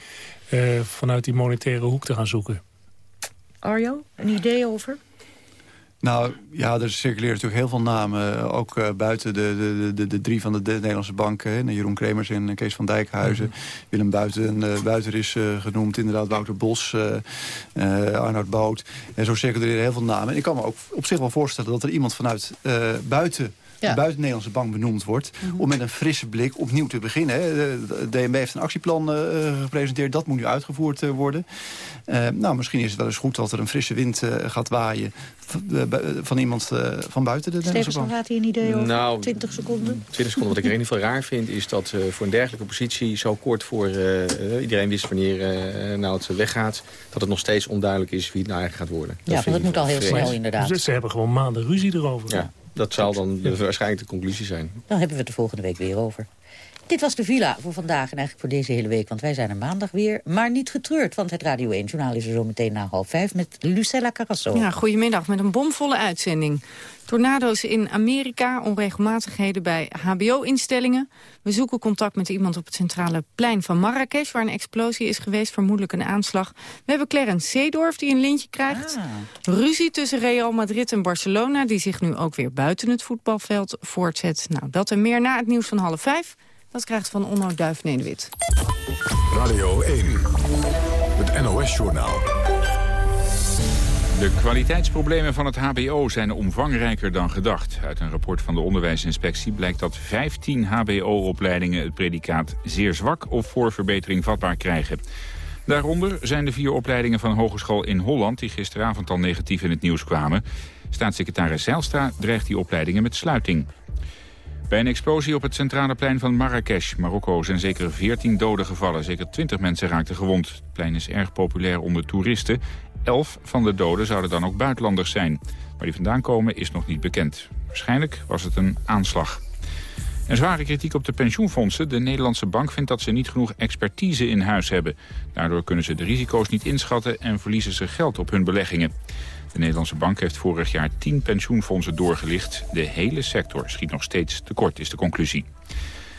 uh, vanuit die monetaire hoek te gaan zoeken. Arjo, een idee over? Nou, ja, er circuleren natuurlijk heel veel namen. Ook uh, buiten de, de, de, de, drie van de, de Nederlandse banken. Jeroen Kremers en Kees van Dijkhuizen. Mm -hmm. Willem Buiten, uh, Buiter is uh, genoemd. Inderdaad, Wouter Bos, Arnoud Boot. En zo circuleren heel veel namen. En ik kan me ook op zich wel voorstellen dat er iemand vanuit buiten buiten de Nederlandse bank benoemd wordt... Mhm. om met een frisse blik opnieuw te beginnen. De DNB heeft een actieplan uh, gepresenteerd. Dat moet nu uitgevoerd uh, worden. Uh, nou, misschien is het wel eens goed dat er een frisse wind gaat waaien... van iemand van buiten de Nederlandse bank. had hij een idee over nou, 20 seconden? 20 seconden. Wat ik er in ieder geval raar vind... is dat voor een dergelijke positie zo kort voor iedereen wist wanneer nou het weggaat... dat het nog steeds onduidelijk is wie het nou eigenlijk gaat worden. Ja, want het moet al heel snel inderdaad. Dus ze hebben gewoon maanden ruzie erover. Ja, dat zal dan de, waarschijnlijk de conclusie zijn. Dan hebben we het de volgende week weer over. Dit was de villa voor vandaag en eigenlijk voor deze hele week. Want wij zijn er maandag weer. Maar niet getreurd, want het Radio 1-journaal is er zo meteen na half vijf... met Lucella Carrasso. Ja, goedemiddag, met een bomvolle uitzending. Tornado's in Amerika, onregelmatigheden bij hbo-instellingen. We zoeken contact met iemand op het centrale plein van Marrakesh... waar een explosie is geweest, vermoedelijk een aanslag. We hebben Clarence Seedorf die een lintje krijgt. Ah. Ruzie tussen Real Madrid en Barcelona... die zich nu ook weer buiten het voetbalveld voortzet. Nou, dat en meer na het nieuws van half vijf. Dat krijgt van Onno Duif Nederwit. Radio 1, het NOS-journaal. De kwaliteitsproblemen van het hbo zijn omvangrijker dan gedacht. Uit een rapport van de onderwijsinspectie blijkt dat 15 hbo-opleidingen het predicaat zeer zwak of voor verbetering vatbaar krijgen. Daaronder zijn de vier opleidingen van Hogeschool in Holland... die gisteravond al negatief in het nieuws kwamen. Staatssecretaris Zijlstra dreigt die opleidingen met sluiting. Bij een explosie op het centrale plein van Marrakesh, Marokko, zijn zeker 14 doden gevallen. Zeker 20 mensen raakten gewond. Het plein is erg populair onder toeristen. Elf van de doden zouden dan ook buitenlanders zijn. Waar die vandaan komen is nog niet bekend. Waarschijnlijk was het een aanslag. En zware kritiek op de pensioenfondsen. De Nederlandse bank vindt dat ze niet genoeg expertise in huis hebben. Daardoor kunnen ze de risico's niet inschatten en verliezen ze geld op hun beleggingen. De Nederlandse bank heeft vorig jaar 10 pensioenfondsen doorgelicht. De hele sector schiet nog steeds tekort, is de conclusie.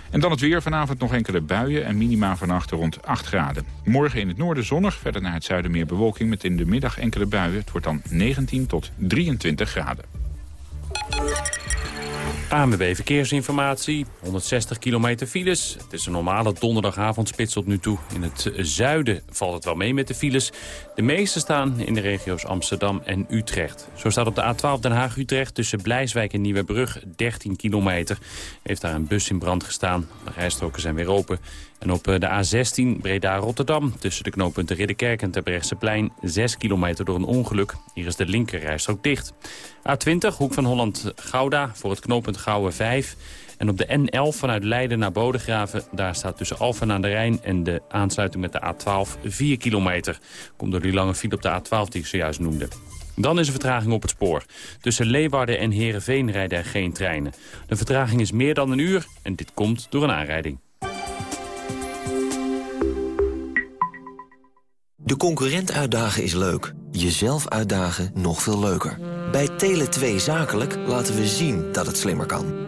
En dan het weer. Vanavond nog enkele buien en minima vannacht rond 8 graden. Morgen in het noorden zonnig, verder naar het zuiden meer bewolking... met in de middag enkele buien. Het wordt dan 19 tot 23 graden. ANWB Verkeersinformatie, 160 kilometer files. Het is een normale donderdagavondspits tot nu toe. In het zuiden valt het wel mee met de files. De meeste staan in de regio's Amsterdam en Utrecht. Zo staat op de A12 Den Haag-Utrecht tussen Blijswijk en Nieuwebrug 13 kilometer. Heeft daar een bus in brand gestaan. De rijstroken zijn weer open. En op de A16 Breda-Rotterdam tussen de knooppunten Ridderkerk en Terbrechtseplein 6 kilometer door een ongeluk. Hier is de linker rijstrook dicht. A20 Hoek van Holland-Gouda voor het knooppunt Gouwen 5. En op de N11 vanuit Leiden naar Bodegraven... daar staat tussen Alphen aan de Rijn en de aansluiting met de A12 4 kilometer. Komt door die lange file op de A12 die ik zojuist noemde. Dan is er vertraging op het spoor. Tussen Leeuwarden en Heerenveen rijden er geen treinen. De vertraging is meer dan een uur en dit komt door een aanrijding. De concurrent uitdagen is leuk. Jezelf uitdagen nog veel leuker. Bij Tele2 Zakelijk laten we zien dat het slimmer kan.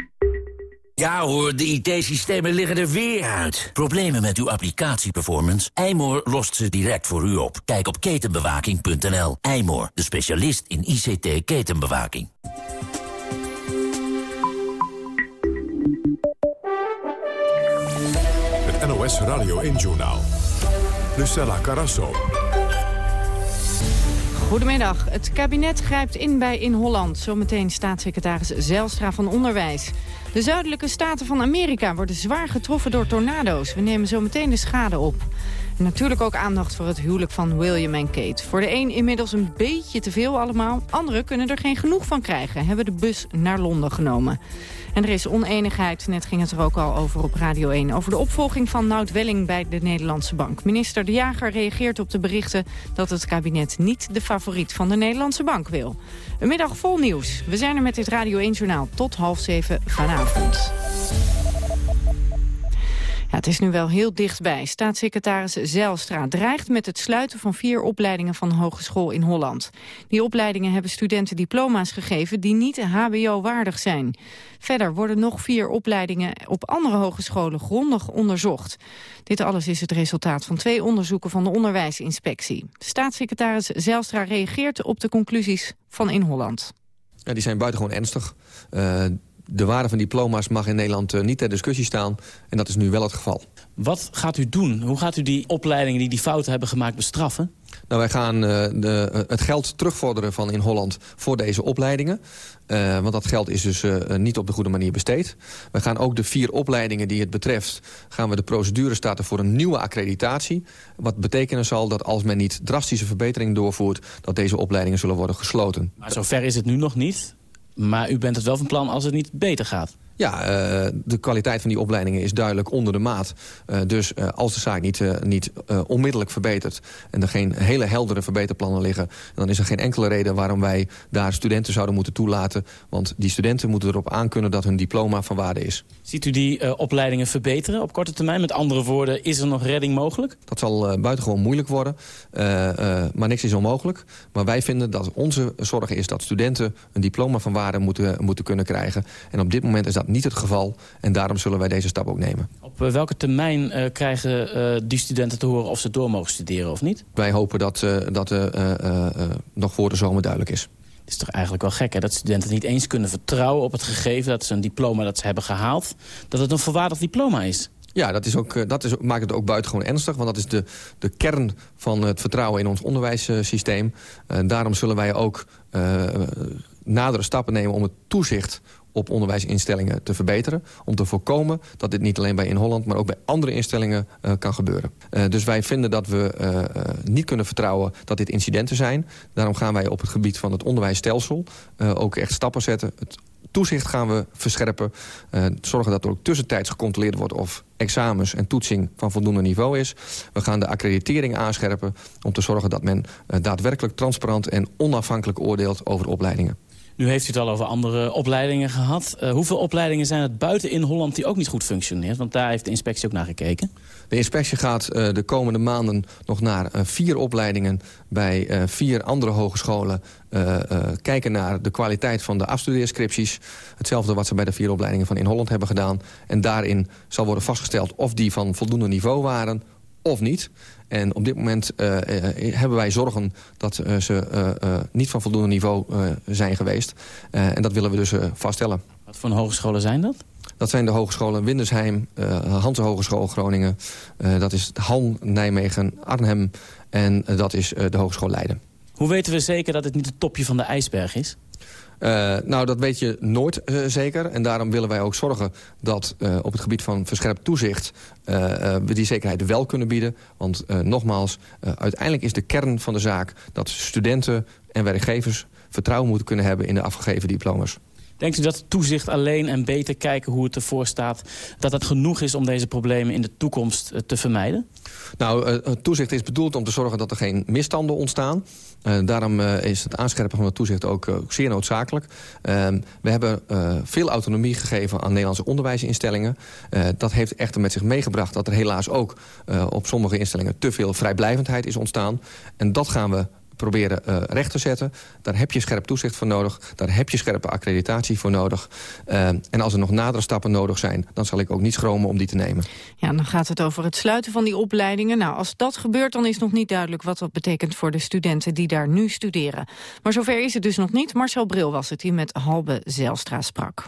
Ja hoor, de IT-systemen liggen er weer uit. Problemen met uw applicatieperformance? Eymoor lost ze direct voor u op. Kijk op ketenbewaking.nl. Eymoor, de specialist in ICT-ketenbewaking. Het NOS Radio 1-journaal. Lucella Carrasso. Goedemiddag. Het kabinet grijpt in bij In Holland. Zometeen staatssecretaris Zijlstra van Onderwijs. De zuidelijke staten van Amerika worden zwaar getroffen door tornado's. We nemen zo meteen de schade op. Natuurlijk ook aandacht voor het huwelijk van William en Kate. Voor de een inmiddels een beetje te veel allemaal. Anderen kunnen er geen genoeg van krijgen. Hebben de bus naar Londen genomen. En er is oneenigheid, net ging het er ook al over op Radio 1... over de opvolging van Nout Welling bij de Nederlandse Bank. Minister De Jager reageert op de berichten dat het kabinet niet de favoriet van de Nederlandse Bank wil. Een middag vol nieuws. We zijn er met dit Radio 1-journaal tot half zeven vanavond. Het is nu wel heel dichtbij. Staatssecretaris Zijlstra dreigt met het sluiten van vier opleidingen van hogeschool in Holland. Die opleidingen hebben studenten diploma's gegeven die niet hbo-waardig zijn. Verder worden nog vier opleidingen op andere hogescholen grondig onderzocht. Dit alles is het resultaat van twee onderzoeken van de onderwijsinspectie. Staatssecretaris Zijlstra reageert op de conclusies van in Holland. Ja, die zijn buitengewoon ernstig. Uh, de waarde van diploma's mag in Nederland uh, niet ter discussie staan. En dat is nu wel het geval. Wat gaat u doen? Hoe gaat u die opleidingen die die fouten hebben gemaakt bestraffen? Nou, wij gaan uh, de, het geld terugvorderen van in Holland voor deze opleidingen. Uh, want dat geld is dus uh, niet op de goede manier besteed. We gaan ook de vier opleidingen die het betreft... gaan we de procedure starten voor een nieuwe accreditatie. Wat betekenen zal dat als men niet drastische verbeteringen doorvoert... dat deze opleidingen zullen worden gesloten. Maar zover is het nu nog niet. Maar u bent het wel van plan als het niet beter gaat? Ja, uh, de kwaliteit van die opleidingen is duidelijk onder de maat. Uh, dus uh, als de zaak niet, niet onmiddellijk verbetert... en er geen hele heldere verbeterplannen liggen... dan is er geen enkele reden waarom wij daar studenten zouden moeten toelaten. Want die studenten moeten erop aankunnen dat hun diploma van waarde is. Ziet u die opleidingen verbeteren op korte termijn? Met andere woorden, is er nog redding mogelijk? Dat zal buitengewoon moeilijk worden. maar niks is onmogelijk. Maar wij vinden dat onze zorg is dat studenten... een diploma van waarde moeten, moeten kunnen krijgen. En op dit moment is dat niet het geval. En daarom zullen wij deze stap ook nemen. Op uh, welke termijn uh, krijgen uh, die studenten te horen of ze door mogen studeren of niet? Wij hopen dat dat nog voor de zomer duidelijk is. Het is toch eigenlijk wel gek hè? dat studenten niet eens kunnen vertrouwen op het gegeven... dat ze een diploma dat ze hebben gehaald, dat het een volwaardig diploma is. Ja, dat, is ook, dat is, maakt het ook buitengewoon ernstig. Want dat is de, de kern van het vertrouwen in ons onderwijssysteem. Uh, daarom zullen wij ook uh, nadere stappen nemen om het toezicht op onderwijsinstellingen te verbeteren. Om te voorkomen dat dit niet alleen bij In Holland... maar ook bij andere instellingen uh, kan gebeuren. Uh, dus wij vinden dat we uh, niet kunnen vertrouwen dat dit incidenten zijn. Daarom gaan wij op het gebied van het onderwijsstelsel... ook echt stappen zetten. Het toezicht gaan we verscherpen. zorgen dat er ook tussentijds gecontroleerd wordt... of examens en toetsing van voldoende niveau is. We gaan de accreditering aanscherpen... om te zorgen dat men daadwerkelijk transparant en onafhankelijk oordeelt over opleidingen. Nu heeft u het al over andere opleidingen gehad. Uh, hoeveel opleidingen zijn het buiten in Holland die ook niet goed functioneert? Want daar heeft de inspectie ook naar gekeken. De inspectie gaat uh, de komende maanden nog naar uh, vier opleidingen... bij vier andere hogescholen kijken naar de kwaliteit van de afstudeerscripties. Hetzelfde wat ze bij de vier opleidingen van in Holland hebben gedaan. En daarin zal worden vastgesteld of die van voldoende niveau waren of niet. En op dit moment uh, uh, hebben wij zorgen dat uh, ze niet van voldoende niveau zijn geweest. en dat willen we dus vaststellen. Wat voor hogescholen zijn dat? Dat zijn de hogescholen Windersheim, Hanse Hogeschool Groningen... dat is Han, Nijmegen, Arnhem en dat is de Hogeschool Leiden. Hoe weten we zeker dat het niet het topje van de ijsberg is? Uh, nou, dat weet je nooit uh, zeker. En daarom willen wij ook zorgen dat uh, op het gebied van verscherpt toezicht... we die zekerheid wel kunnen bieden. Want nogmaals, uiteindelijk is de kern van de zaak... dat studenten en werkgevers vertrouwen moeten kunnen hebben... in de afgegeven diploma's. Denkt u dat toezicht alleen en beter kijken hoe het ervoor staat... dat het genoeg is om deze problemen in de toekomst te vermijden? Nou, uh, toezicht is bedoeld om te zorgen dat er geen misstanden ontstaan. Uh, daarom is het aanscherpen van het toezicht ook zeer noodzakelijk. Ehm, we hebben veel autonomie gegeven aan Nederlandse onderwijsinstellingen. dat heeft echter met zich meegebracht dat er helaas ook op sommige instellingen... te veel vrijblijvendheid is ontstaan. En dat gaan we proberen uh, recht te zetten. Daar heb je scherp toezicht voor nodig. Daar heb je scherpe accreditatie voor nodig. Uh, en als er nog nadere stappen nodig zijn... dan zal ik ook niet schromen om die te nemen. Ja, dan gaat het over het sluiten van die opleidingen. Nou, als dat gebeurt, dan is nog niet duidelijk wat dat betekent... voor de studenten die daar nu studeren. Maar zover is het dus nog niet. Marcel Bril was het die met Halbe Zijlstra sprak.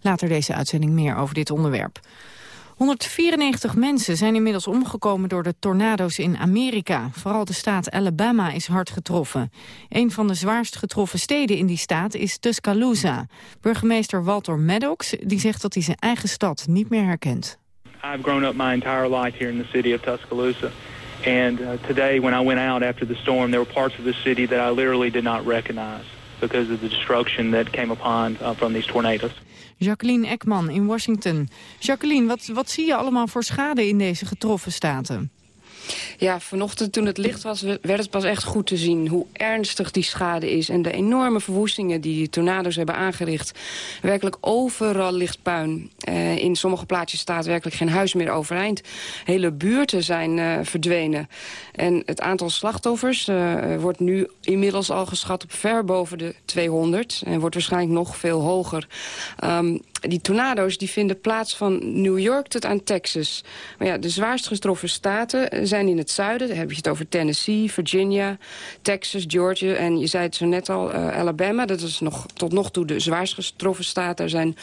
Later deze uitzending meer over dit onderwerp. 194 mensen zijn inmiddels omgekomen door de tornado's in Amerika. Vooral de staat Alabama is hard getroffen. Een van de zwaarst getroffen steden in die staat is Tuscaloosa. Burgemeester Walter Maddox die zegt dat hij zijn eigen stad niet meer herkent. I've grown up my entire life here in the city of Tuscaloosa. And uh, today when I went out after the storm there were parts of the city that I literally did not recognize because of the destruction that came upon uh, from these tornadoes. Jacqueline Ekman in Washington. Jacqueline, wat, wat zie je allemaal voor schade in deze getroffen staten? Ja, vanochtend toen het licht was, werd het pas echt goed te zien hoe ernstig die schade is. En de enorme verwoestingen die die tornado's hebben aangericht. Werkelijk overal ligt puin. in sommige plaatsjes staat werkelijk geen huis meer overeind. Hele buurten zijn verdwenen. En het aantal slachtoffers wordt nu inmiddels al geschat op ver boven de 200. En wordt waarschijnlijk nog veel hoger. Um, die tornado's die vinden plaats van New York tot aan Texas. Maar ja, de zwaarst getroffen staten zijn in het zuiden. Dan heb je het over Tennessee, Virginia, Texas, Georgia... en je zei het zo net al, uh, Alabama. Dat is nog, tot nog toe de zwaarst getroffen staat. Er zijn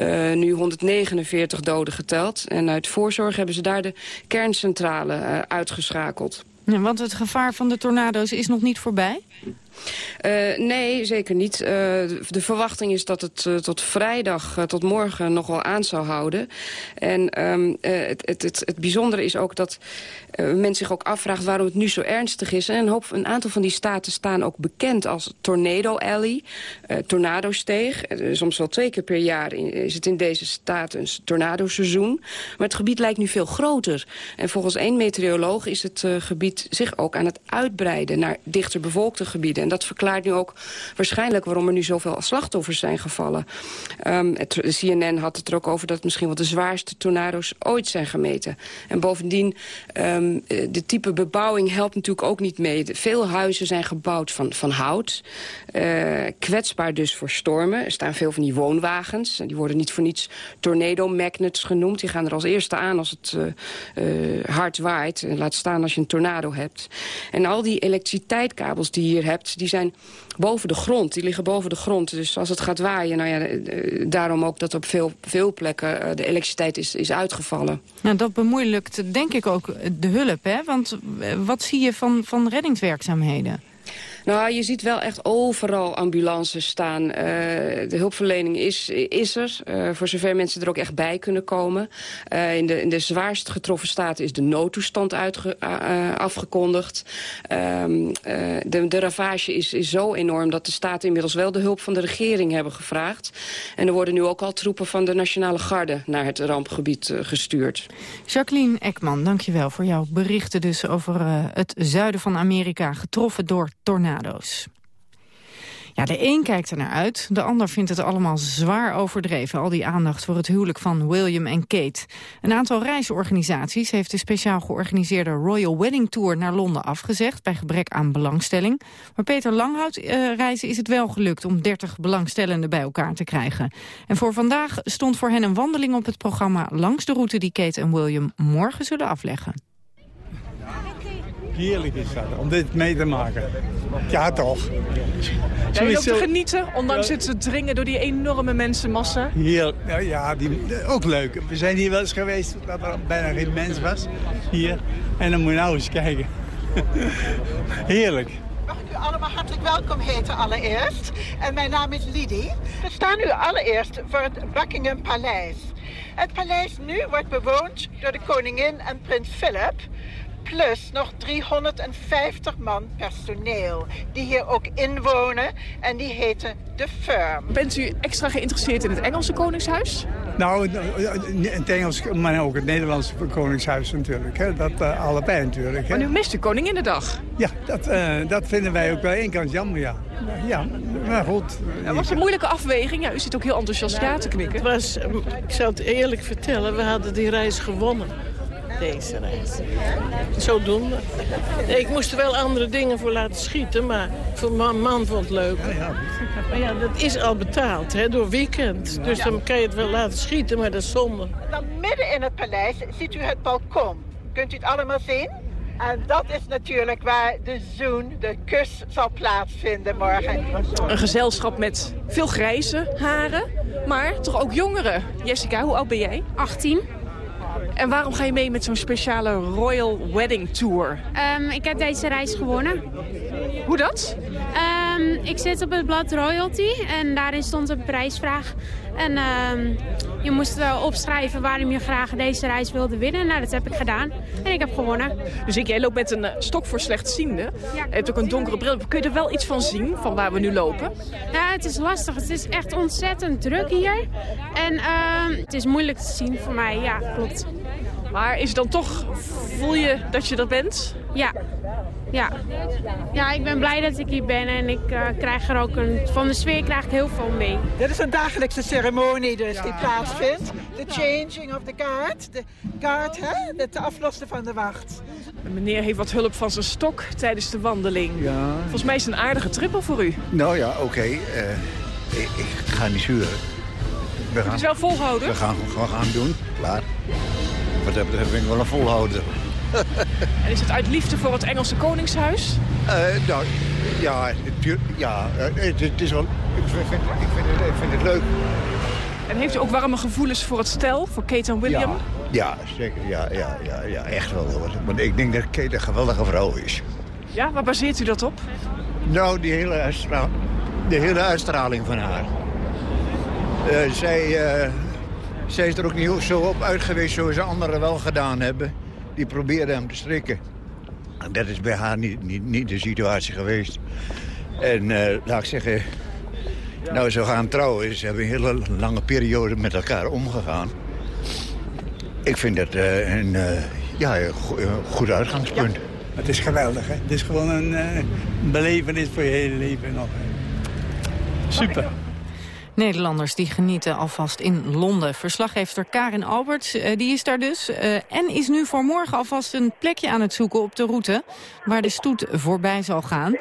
uh, nu 149 doden geteld. En uit voorzorg hebben ze daar de kerncentrale uh, uitgeschakeld. Ja, want het gevaar van de tornado's is nog niet voorbij? Uh, nee, zeker niet. Uh, de verwachting is dat het uh, tot vrijdag, tot morgen nog wel aan zou houden. En um, het, het, het, het bijzondere is ook dat men zich ook afvraagt waarom het nu zo ernstig is. En een, hoop, een aantal van die staten staan ook bekend als Tornado Alley, tornadosteeg. soms wel twee keer per jaar is het in deze staat een tornadoseizoen. Maar het gebied lijkt nu veel groter. En volgens één meteoroloog is het gebied zich ook aan het uitbreiden naar dichter bevolkte gebieden. En dat verklaart nu ook waarschijnlijk waarom er nu zoveel slachtoffers zijn gevallen. Um, het, CNN had het er ook over dat het misschien wel de zwaarste tornado's ooit zijn gemeten. En bovendien, um, de type bebouwing helpt natuurlijk ook niet mee. Veel huizen zijn gebouwd van, van hout. Uh, kwetsbaar dus voor stormen. Er staan veel van die woonwagens. Die worden niet voor niets tornado magnets genoemd. Die gaan er als eerste aan als het uh, uh, hard waait. Laat staan als je een tornado hebt. En al die elektriciteitskabels die je hier hebt, die zijn boven de grond. Die liggen boven de grond. Dus als het gaat waaien, nou ja, daarom ook dat op veel, veel plekken de elektriciteit is, is uitgevallen. Nou, dat bemoeilijkt denk ik ook de hulp, hè? Want wat zie je van, van reddingswerkzaamheden? Nou, je ziet wel echt overal ambulances staan. Uh, de hulpverlening is, is er, uh, voor zover mensen er ook echt bij kunnen komen. Uh, in, de, in de zwaarst getroffen staten is de noodtoestand uitge, afgekondigd. Ehm, de, de ravage is, is zo enorm dat de staten inmiddels wel de hulp van de regering hebben gevraagd. En er worden nu ook al troepen van de Nationale Garde naar het rampgebied gestuurd. Jacqueline Ekman, dankjewel voor jouw berichten dus over het zuiden van Amerika getroffen door tornado's Ja, de een kijkt er naar uit, de ander vindt het allemaal zwaar overdreven. Al die aandacht voor het huwelijk van William en Kate. Een aantal reisorganisaties heeft de speciaal georganiseerde Royal Wedding Tour naar Londen afgezegd... bij gebrek aan belangstelling. Maar Peter Langhout uh, reizen is het wel gelukt om 30 belangstellenden bij elkaar te krijgen. En voor vandaag stond voor hen een wandeling op het programma... langs de route die Kate en William morgen zullen afleggen. Heerlijk is dat, om dit mee te maken. Ja, toch. Ja, je ook te genieten, ondanks het dringen door die enorme mensenmassa? Hier, ja, die, ook leuk. We zijn hier wel eens geweest dat er bijna geen mens was. Hier. En dan moet je nou eens kijken. Heerlijk. Mag ik u allemaal hartelijk welkom heten allereerst. En mijn naam is Lidie. We staan nu allereerst voor het Buckingham Paleis. Het paleis nu wordt bewoond door de koningin en prins Philip plus nog 350 man personeel die hier ook inwonen en die heten The Firm. Bent u extra geïnteresseerd in het Engelse Koningshuis? Nou, het Engels, maar ook het Nederlandse Koningshuis natuurlijk. Hè. Dat uh, allebei natuurlijk. Hè. Maar nu mist u Koninginnedag. Ja, dat, uh, dat vinden wij ook wel één kant jammer, ja. Ja, maar goed. Ja, was een moeilijke afweging. Ja, u zit ook heel enthousiast ja te knikken. Het was, ik zou het eerlijk vertellen, we hadden die reis gewonnen deze reis. Zodoende. Ik moest er wel andere dingen voor laten schieten, maar voor mijn man vond het leuk. Maar ja, dat is al betaald, hè, door weekend. Dus dan kan je het wel laten schieten, maar dat is zonde. Dan midden in het paleis ziet u het balkon. Kunt u het allemaal zien? En dat is natuurlijk waar de zoen, de kus, zal plaatsvinden morgen. Een gezelschap met veel grijze haren, maar toch ook jongeren. Jessica, hoe oud ben jij? 18. En waarom ga je mee met zo'n speciale Royal Wedding Tour? Um, ik heb deze reis gewonnen. Hoe dat? Um, ik zit op het blad Royalty en daarin stond een prijsvraag. En um, je moest opschrijven waarom je graag deze reis wilde winnen. Nou, dat heb ik gedaan. En ik heb gewonnen. Dus ik, jij loopt met een uh, stok voor slechtziende. Ja. Je hebt ook een donkere bril. Kun je er wel iets van zien, van waar we nu lopen? Ja, het is lastig. Het is echt ontzettend druk hier. En het is moeilijk te zien voor mij. Ja, klopt. Maar is het dan toch, voel je dat je dat bent? Ja. Ja. ja, ik ben blij dat ik hier ben en ik uh, krijg er ook een... Van de sfeer krijg ik heel veel mee. Dit is een dagelijkse ceremonie dus die plaatsvindt. De changing of the guard. De guard, hè? Het aflossen van de wacht. Meneer heeft wat hulp van zijn stok tijdens de wandeling. Ja. Volgens mij is het een aardige trippel voor u. Nou ja, oké. Okay. Uh, ik, ik, ga niet zuren. We gaan, het is wel volhouden? We gaan, we gaan doen, klaar. Wat dat betreft ben ik wel een volhouder. en is het uit liefde voor het Engelse Koningshuis? Uh, nou, ja, ja het, het, is wel, ik, vind, ik, vind het, ik vind het leuk. En heeft u ook warme gevoelens voor het stel, voor Kate en William? Ja, ja zeker. Ja, ja, ja, ja, echt wel. Want ik denk dat Kate een geweldige vrouw is. Ja, waar baseert u dat op? Nou, die hele, uitstraling, de hele uitstraling van haar. Uh, zij, uh, zij is er ook niet zo op uit geweest zoals anderen wel gedaan hebben. Die probeerden hem te strikken. Dat is bij haar niet, niet, niet de situatie geweest. En uh, laat ik zeggen, nou zo gaan trouwen. Ze hebben een hele lange periode met elkaar omgegaan. Ik vind dat uh, een, uh, ja, een goed uitgangspunt. Ja. Het is geweldig, hè? Het is gewoon een uh, belevenis voor je hele leven nog. Super. Nederlanders die genieten alvast in Londen. Verslaggever Karin Alberts, uh, die is daar dus. Uh, en is nu voor morgen alvast een plekje aan het zoeken op de route... waar de stoet voorbij zal gaan.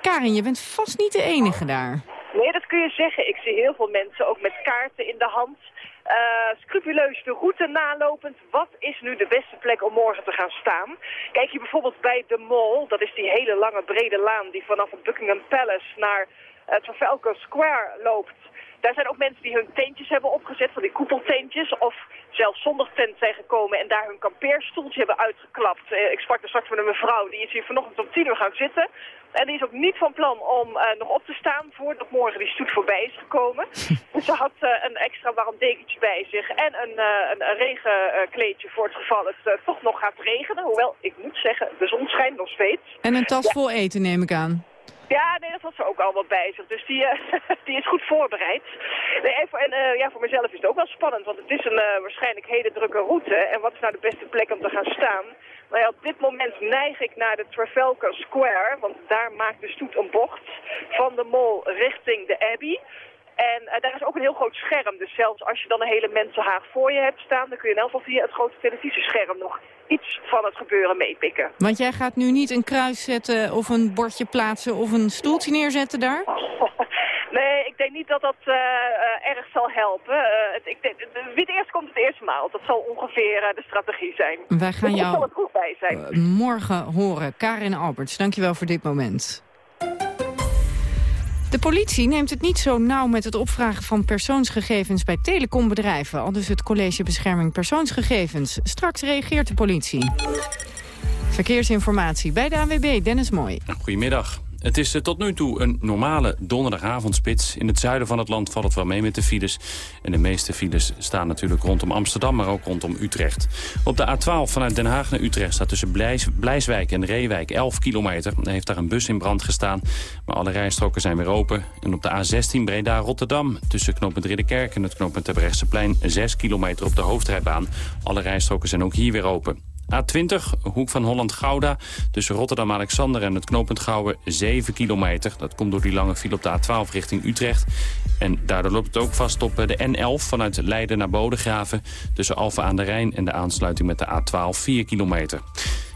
Karin, je bent vast niet de enige daar. Nee, dat kun je zeggen. Ik zie heel veel mensen ook met kaarten in de hand... Uh, scrupuleus de route nalopend. Wat is nu de beste plek om morgen te gaan staan? Kijk je bijvoorbeeld bij de Mall. Dat is die hele lange brede laan die vanaf het Buckingham Palace naar uh, Trafalgar Square loopt. Daar zijn ook mensen die hun tentjes hebben opgezet, van die koepeltentjes. Of zelfs zonder tent zijn gekomen en daar hun kampeerstoeltje hebben uitgeklapt. Uh, ik sprak er straks met een mevrouw, die is hier vanochtend om tien uur gaan zitten. En die is ook niet van plan om uh, nog op te staan voordat morgen die stoet voorbij is gekomen. dus ze had uh, een extra warm dekentje bij zich en een, uh, een, een regenkleedje voor het geval het toch nog gaat regenen. Hoewel, ik moet zeggen, de zon schijnt nog steeds. En een tas ja. vol eten neem ik aan. Ja, nee, dat had ze ook al wat bij zich. Dus die, uh, die is goed voorbereid. Nee, en voor, en, uh, ja, voor mezelf is het ook wel spannend, want het is een uh, waarschijnlijk hele drukke route. En wat is nou de beste plek om te gaan staan? Nou ja, op dit moment neig ik naar de Trafalgar Square, want daar maakt de stoet een bocht van de mall richting de Abbey. En uh, daar is ook een heel groot scherm. Dus zelfs als je dan een hele mensenhaag voor je hebt staan... dan kun je in elk geval via het grote televisiescherm nog iets van het gebeuren meepikken. Want jij gaat nu niet een kruis zetten of een bordje plaatsen of een stoeltje neerzetten daar? nee, ik denk niet dat dat uh, uh, erg zal helpen. het, ik denk, wie het eerst komt het eerste maal. Dat zal ongeveer de strategie zijn. Wij gaan jou zal het goed bij zijn. morgen horen. Karin Alberts, dankjewel voor dit moment. De politie neemt het niet zo nauw met het opvragen van persoonsgegevens bij telecombedrijven. Al dus het College Bescherming Persoonsgegevens. Straks reageert de politie. Verkeersinformatie bij de ANWB, Dennis Mooi. Goedemiddag. Het is tot nu toe een normale donderdagavondspits. In het zuiden van het land valt het wel mee met de files. En de meeste files staan natuurlijk rondom Amsterdam, maar ook rondom Utrecht. Op de A12 vanuit Den Haag naar Utrecht staat tussen Blijs, Blijswijk en Reewijk 11 kilometer. Er heeft daar een bus in brand gestaan, maar alle rijstroken zijn weer open. En op de A16 Breda-Rotterdam tussen knooppunt Ridderkerk en het knooppunt Terbrechtseplein 6 kilometer op de hoofdrijbaan. Alle rijstroken zijn ook hier weer open. A20, hoek van Holland-Gouda, tussen Rotterdam-Alexander en het knooppunt Gouwen 7 kilometer. Dat komt door die lange file op de A12 richting Utrecht. En daardoor loopt het ook vast op de N11 vanuit Leiden naar Bodegraven... tussen Alphen aan de Rijn en de aansluiting met de A12 4 kilometer.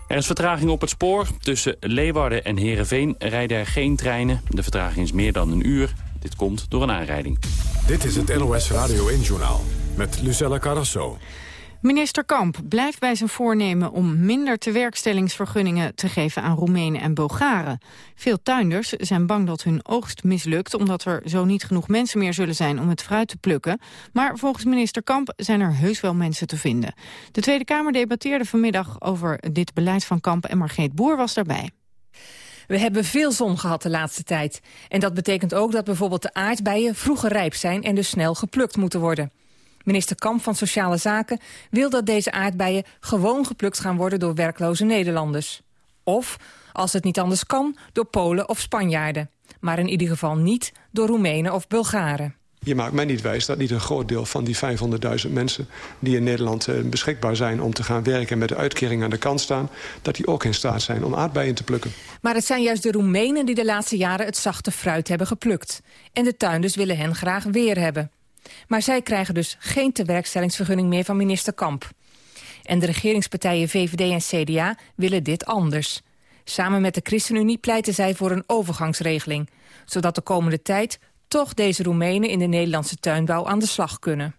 Er is vertraging op het spoor. Tussen Leeuwarden en Heerenveen rijden er geen treinen. De vertraging is meer dan een uur. Dit komt door een aanrijding. Dit is het NOS Radio 1-journaal met Lucella Carrasso. Minister Kamp blijft bij zijn voornemen om minder tewerkstellingsvergunningen te geven aan Roemenen en Bulgaren. Veel tuinders zijn bang dat hun oogst mislukt omdat er zo niet genoeg mensen meer zullen zijn om het fruit te plukken. Maar volgens minister Kamp zijn er heus wel mensen te vinden. De Tweede Kamer debatteerde vanmiddag over dit beleid van Kamp en Margreet Boer was daarbij. We hebben veel zon gehad de laatste tijd. En dat betekent ook dat bijvoorbeeld de aardbeien vroeger rijp zijn en dus snel geplukt moeten worden. Minister Kamp van Sociale Zaken wil dat deze aardbeien gewoon geplukt gaan worden door werkloze Nederlanders. Of, als het niet anders kan, door Polen of Spanjaarden. Maar in ieder geval niet door Roemenen of Bulgaren. je maakt mij niet wijs dat niet een groot deel van die 500.000 mensen... die in Nederland uh, beschikbaar zijn om te gaan werken... en met de uitkering aan de kant staan... dat die ook in staat zijn om aardbeien te plukken. Maar het zijn juist de Roemenen die de laatste jaren het zachte fruit hebben geplukt. En de tuinders willen hen graag weer hebben. Maar zij krijgen dus geen tewerkstellingsvergunning meer van minister Kamp. En de regeringspartijen VVD en CDA willen dit anders. Samen met de ChristenUnie pleiten zij voor een overgangsregeling... zodat de komende tijd toch deze Roemenen in de Nederlandse tuinbouw aan de slag kunnen.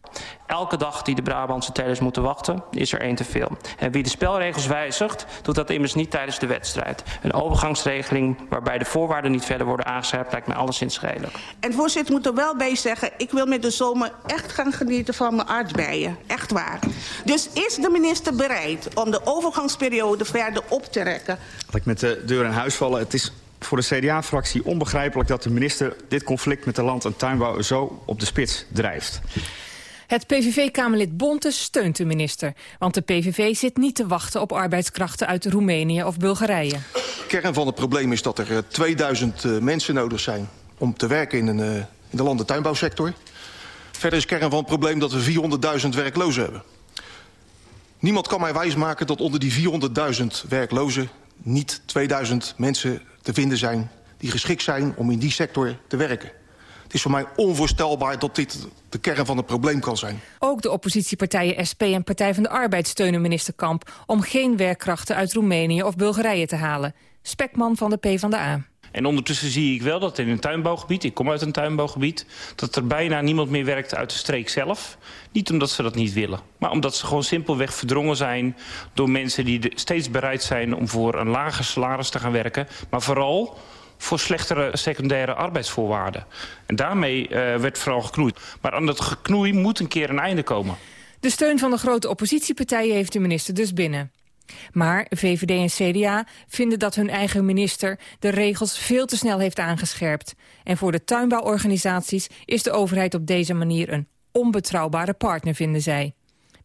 Elke dag die de Brabantse telers moeten wachten, is er één te veel. En wie de spelregels wijzigt, doet dat immers niet tijdens de wedstrijd. Een overgangsregeling waarbij de voorwaarden niet verder worden aangescherpt... lijkt mij alleszins redelijk. En voorzitter, moet er wel bij zeggen... ik wil met de zomer echt gaan genieten van mijn aardbeien. Echt waar. Dus is de minister bereid om de overgangsperiode verder op te rekken? Laat ik met de deur in huis vallen. Het is voor de CDA-fractie onbegrijpelijk dat de minister dit conflict met de land- en tuinbouw zo op de spits drijft. Het PVV-Kamerlid Bonte steunt de minister. Want de PVV zit niet te wachten op arbeidskrachten uit Roemenië of Bulgarije. De kern van het probleem is dat er 2000 uh, mensen nodig zijn... om te werken in, een, uh, in de land- en tuinbouwsector. Verder is kern van het probleem dat we 400.000 werklozen hebben. Niemand kan mij wijsmaken dat onder die 400.000 werklozen... niet 2000 mensen te vinden zijn die geschikt zijn om in die sector te werken. Het is voor mij onvoorstelbaar dat dit de kern van het probleem kan zijn. Ook de oppositiepartijen SP en Partij van de Arbeid steunen minister Kamp... om geen werkkrachten uit Roemenië of Bulgarije te halen. Spekman van de PvdA. En ondertussen zie ik wel dat in een tuinbouwgebied, ik kom uit een tuinbouwgebied... dat er bijna niemand meer werkt uit de streek zelf. Niet omdat ze dat niet willen, maar omdat ze gewoon simpelweg verdrongen zijn... door mensen die steeds bereid zijn om voor een lager salaris te gaan werken. Maar vooral voor slechtere secundaire arbeidsvoorwaarden. En daarmee uh, werd vooral geknoeid. Maar aan dat geknoei moet een keer een einde komen. De steun van de grote oppositiepartijen heeft de minister dus binnen. Maar VVD en CDA vinden dat hun eigen minister de regels veel te snel heeft aangescherpt. En voor de tuinbouworganisaties is de overheid op deze manier een onbetrouwbare partner, vinden zij.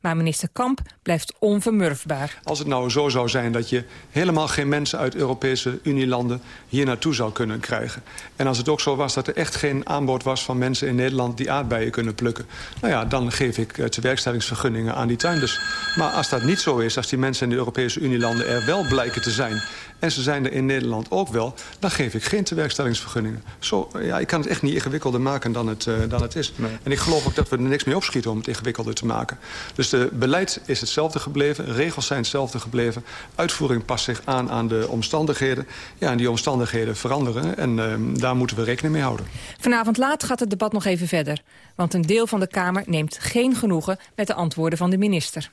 Maar minister Kamp blijft onvermurfbaar. Als het nou zo zou zijn dat je helemaal geen mensen uit Europese Unielanden hier naartoe zou kunnen krijgen. En als het ook zo was dat er echt geen aanbod was van mensen in Nederland die aardbeien kunnen plukken. Nou ja, dan geef ik tewerkstellingsvergunningen aan die tuinders. Maar als dat niet zo is, als die mensen in de Europese Unielanden er wel blijken te zijn en ze zijn er in Nederland ook wel... dan geef ik geen tewerkstellingsvergunningen. Zo, ja, ik kan het echt niet ingewikkelder maken dan het, uh, dan het is. Nee. En ik geloof ook dat we er niks mee opschieten om het ingewikkelder te maken. Dus de beleid is hetzelfde gebleven, regels zijn hetzelfde gebleven. Uitvoering past zich aan aan de omstandigheden. Ja, en die omstandigheden veranderen en uh, daar moeten we rekening mee houden. Vanavond laat gaat het debat nog even verder. Want een deel van de Kamer neemt geen genoegen met de antwoorden van de minister.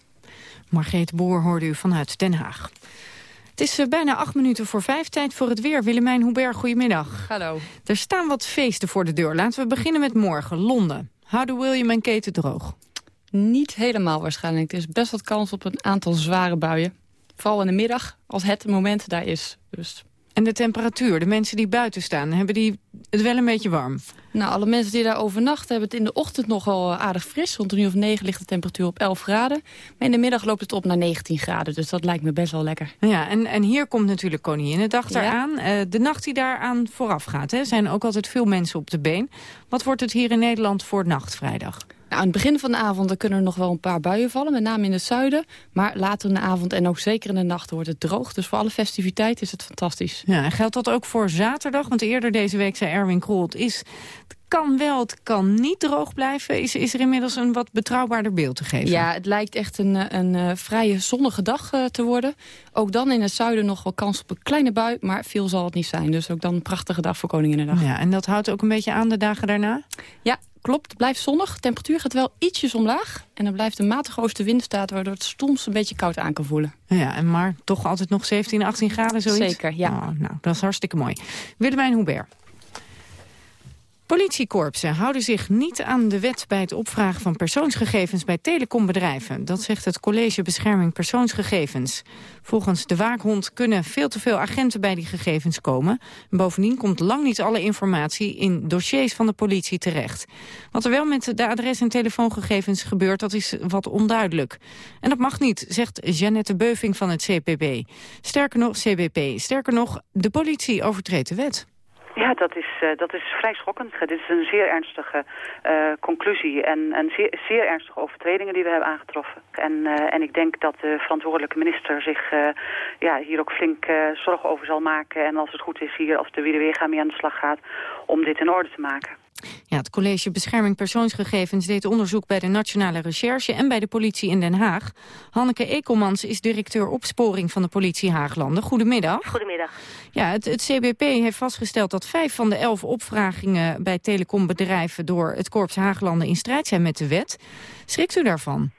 Margreet Boer hoorde u vanuit Den Haag. Het is uh, bijna acht minuten voor vijf. Tijd voor het weer. Willemijn Hubert, goedemiddag. Hallo. Er staan wat feesten voor de deur. Laten we beginnen met morgen, Londen. Houden William en Kate droog? Niet helemaal waarschijnlijk. Er is best wat kans op een aantal zware buien. Vooral in de middag, als het moment daar is. Dus en de temperatuur, de mensen die buiten staan, hebben die het wel een beetje warm? Nou, alle mensen die daar overnachten hebben het in de ochtend nog wel aardig fris. Rond een uur of negen ligt de temperatuur op 11 graden. Maar in de middag loopt het op naar 19 graden, dus dat lijkt me best wel lekker. Ja, en, en hier komt natuurlijk Koninginnedag ja. eraan. Uh, de nacht die daaraan vooraf gaat, hè, zijn ook altijd veel mensen op de been. Wat wordt het hier in Nederland voor nachtvrijdag? Nou, aan het begin van de avond kunnen er nog wel een paar buien vallen, met name in het zuiden. Maar later in de avond en ook zeker in de nacht wordt het droog. Dus voor alle festiviteiten is het fantastisch. Ja, en geldt dat ook voor zaterdag? Want eerder deze week zei Erwin Krol, het is... Het kan wel, het kan niet droog blijven. Is, is er inmiddels een wat betrouwbaarder beeld te geven? Ja, het lijkt echt een, een, een vrije zonnige dag uh, te worden. Ook dan in het zuiden nog wel kans op een kleine bui, maar veel zal het niet zijn. Dus ook dan een prachtige dag voor Koninginnedag. Ja, en dat houdt ook een beetje aan de dagen daarna? Ja, klopt, het blijft zonnig. De temperatuur gaat wel ietsjes omlaag. En er blijft een matige oostenwind staat... waardoor het soms een beetje koud aan kan voelen. Ja, en maar toch altijd nog 17, 18 graden zoiets? Zeker, ja. Oh, nou, dat is hartstikke mooi. Willemijn Hubert. Politiekorpsen houden zich niet aan de wet bij het opvragen van persoonsgegevens bij telecombedrijven. Dat zegt het College Bescherming Persoonsgegevens. Volgens de waakhond kunnen veel te veel agenten bij die gegevens komen. Bovendien komt lang niet alle informatie in dossiers van de politie terecht. Wat er wel met de adres- en telefoongegevens gebeurt, dat is wat onduidelijk. En dat mag niet, zegt Jeannette Beuving van het CPB. Sterker nog, CBP. Sterker nog, de politie overtreedt de wet. Ja, dat is, uh, dat is vrij schokkend. Dit is een zeer ernstige uh, conclusie en, en zeer, zeer, ernstige overtredingen die we hebben aangetroffen. En, uh, en ik denk dat de verantwoordelijke minister zich ja, hier ook flink zorgen over zal maken. En als het goed is hier, als de Weerweerga mee aan de slag gaat, om dit in orde te maken. Ja, het College Bescherming Persoonsgegevens deed onderzoek bij de Nationale Recherche en bij de politie in Den Haag. Hanneke Ekelmans is directeur opsporing van de politie Haaglanden. Goedemiddag. Goedemiddag. Ja, het, het CBP heeft vastgesteld dat vijf van de elf opvragingen bij telecombedrijven door het Korps Haaglanden in strijd zijn met de wet. Schrikt u daarvan?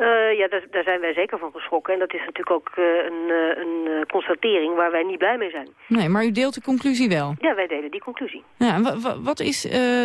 Uh, ja, daar, daar, zijn wij zeker van geschrokken. En dat is natuurlijk ook uh, een, uh, een constatering waar wij niet blij mee zijn. Nee, maar u deelt de conclusie wel? Ja, wij delen die conclusie. Ja, wat is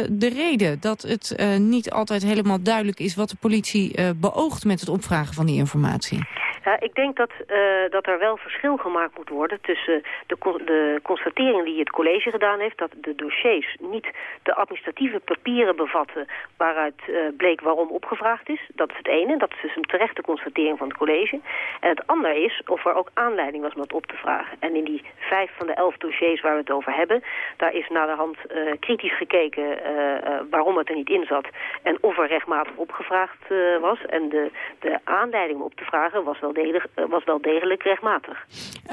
de reden dat het niet altijd helemaal duidelijk is... wat de politie beoogt met het opvragen van die informatie? Ja, ik denk dat, uh, dat er wel verschil gemaakt moet worden tussen de, de die het college gedaan heeft, dat de dossiers niet de administratieve papieren bevatten waaruit uh, bleek waarom opgevraagd is. Dat is het ene, dat is dus een terechte constatering van het college. En het andere is of er ook aanleiding was om dat op te vragen. En in die vijf van de elf dossiers waar we het over hebben, daar is naar de hand uh, kritisch gekeken waarom het er niet in zat en of er rechtmatig opgevraagd was. En de, de aanleiding om op te vragen was wel degelijk, eh, was wel degelijk rechtmatig.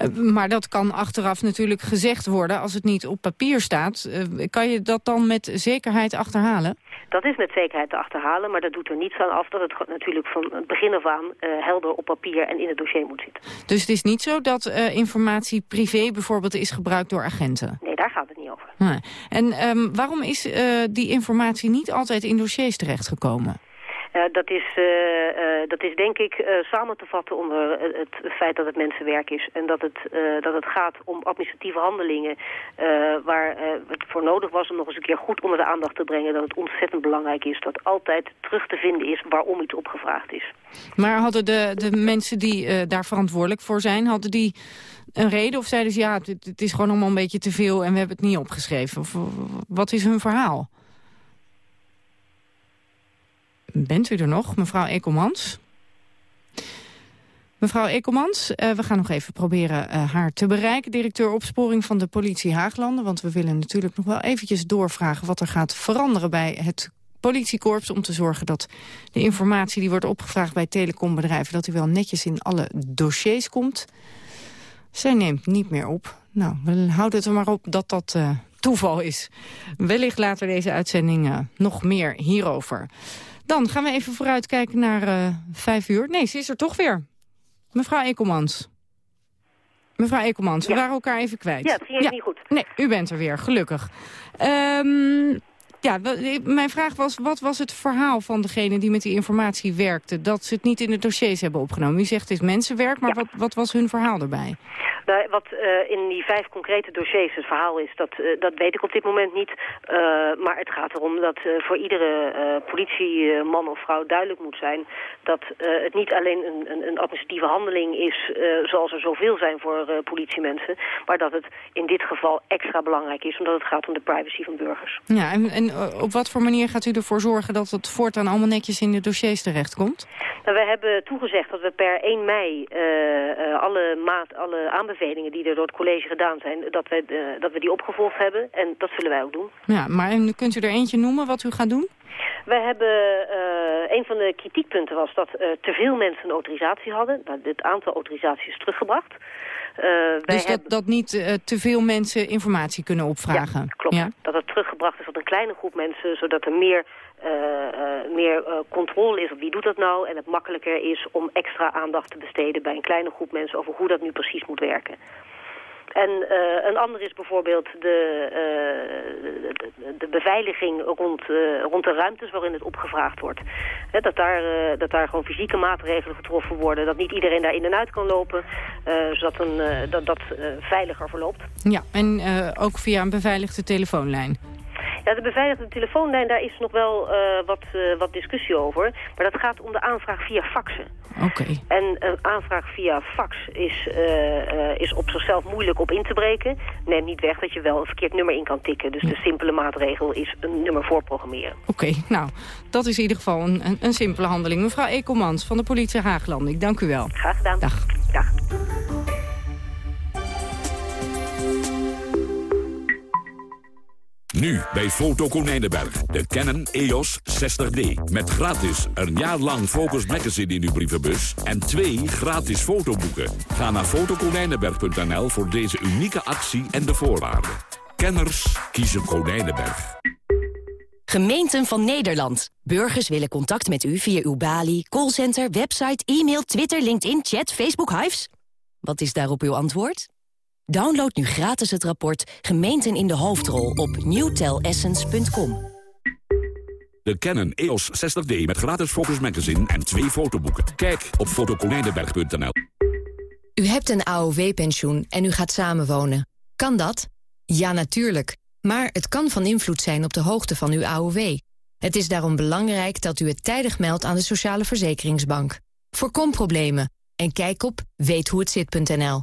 Uh, maar dat kan achteraf natuurlijk gezegd worden als het niet op papier staat. Uh, kan je dat dan met zekerheid achterhalen? Dat is met zekerheid te achterhalen, maar dat doet er niets aan af... dat het natuurlijk van het begin af aan helder op papier en in het dossier moet zitten. Dus het is niet zo dat informatie privé bijvoorbeeld is gebruikt door agenten? Nee, daar gaat het niet over. Nee. En um, waarom is die informatie niet altijd in dossiers terechtgekomen? Uh, dat, is, uh, uh, dat is denk ik samen te vatten onder het feit dat het mensenwerk is. En dat het, dat het gaat om administratieve handelingen waar het voor nodig was om nog eens een keer goed onder de aandacht te brengen. Dat het ontzettend belangrijk is dat altijd terug te vinden is waarom iets opgevraagd is. Maar hadden de, de mensen die daar verantwoordelijk voor zijn, hadden die een reden? Of zeiden ze ja, het, het is gewoon allemaal een beetje te veel en we hebben het niet opgeschreven? Of wat is hun verhaal? Bent u er nog, mevrouw Ekelmans? Mevrouw Ekelmans, uh, we gaan nog even proberen uh, haar te bereiken. Directeur opsporing van de politie Haaglanden. Want we willen natuurlijk nog wel eventjes doorvragen... wat er gaat veranderen bij het politiekorps... om te zorgen dat de informatie die wordt opgevraagd bij telecombedrijven... dat die wel netjes in alle dossiers komt. Zij neemt niet meer op. Nou, we houden het er maar op dat dat uh, toeval is. Wellicht later deze uitzending nog meer hierover. Dan gaan we even vooruitkijken naar uh, vijf uur. Nee, ze is er toch weer. Mevrouw Ekelmans. Mevrouw Ekelmans, we waren elkaar even kwijt. Ja, het ging ja. niet goed. Nee, u bent er weer, gelukkig. Um, ja, mijn vraag was, wat was het verhaal van degene die met die informatie werkte? Dat ze het niet in de dossiers hebben opgenomen. U zegt het is mensenwerk, maar ja. wat, wat was hun verhaal erbij? Wat uh, in die vijf concrete dossiers het verhaal is, dat, uh, dat weet ik op dit moment niet. Uh, maar het gaat erom dat voor iedere politieman of vrouw duidelijk moet zijn... dat het niet alleen een, een, een, administratieve handeling is, zoals er zoveel zijn voor politiemensen... maar dat het in dit geval extra belangrijk is, omdat het gaat om de privacy van burgers. Ja, en, en op wat voor manier gaat u ervoor zorgen dat het voortaan allemaal netjes in de dossiers terechtkomt? Nou, we hebben toegezegd dat we per 1 mei alle, maat, alle aanbevelingen aanbevelingen die er door het college gedaan zijn, dat we, uh, dat we die opgevolgd hebben. En dat zullen wij ook doen. Ja, maar kunt u er eentje noemen wat u gaat doen? Wij hebben, uh, een van de kritiekpunten was dat uh, te veel mensen een autorisatie hadden. Nou, het aantal autorisaties is teruggebracht. Uh, dus dat, hebben... dat niet uh, te veel mensen informatie kunnen opvragen? Ja, klopt. Ja? Dat het teruggebracht is tot een kleine groep mensen, zodat er meer, meer controle is op wie doet dat nou. En het makkelijker is om extra aandacht te besteden bij een kleine groep mensen over hoe dat nu precies moet werken. En een ander is bijvoorbeeld de, de, de, beveiliging rond, rond de ruimtes waarin het opgevraagd wordt. Dat, daar, dat daar gewoon fysieke maatregelen getroffen worden. Dat niet iedereen daar in en uit kan lopen. zodat een, dat, dat veiliger verloopt. Ja, en ook via een beveiligde telefoonlijn. Ja, de beveiligde telefoonlijn, daar is nog wel uh, wat, uh, wat discussie over. Maar dat gaat om de aanvraag via faxen. Oké. Okay. En een aanvraag via fax is, uh, is op zichzelf moeilijk op in te breken. Neemt niet weg dat je wel een verkeerd nummer in kan tikken. Dus ja. de simpele maatregel is een nummer voorprogrammeren. Oké, okay, nou, dat is in ieder geval een, een, een simpele handeling. Mevrouw Ekelmans van de politie Haaglanding, dank u wel. Graag gedaan. Dag. Nu bij Foto Konijnenberg. De Canon EOS 60D. Met gratis een jaar lang Focus Magazine in uw brievenbus. En twee gratis fotoboeken. Ga naar fotokonijnenberg.nl voor deze unieke actie en de voorwaarden. Kenners kiezen Konijnenberg. Gemeenten van Nederland. Burgers willen contact met u via uw balie, callcenter, website, e-mail, Twitter, LinkedIn, chat, Facebook, Hives. Wat is daarop uw antwoord? Download nu gratis het rapport Gemeenten in de hoofdrol op newtelessence.com. De Canon EOS 60D met gratis Focus Magazine en twee fotoboeken. Kijk op fotokonijnenberg.nl. U hebt een AOW-pensioen en u gaat samenwonen. Kan dat? Ja, natuurlijk. Maar het kan van invloed zijn op de hoogte van uw AOW. Het is daarom belangrijk dat u het tijdig meldt aan de Sociale Verzekeringsbank. Voorkom problemen en kijk op weethoehetzit.nl.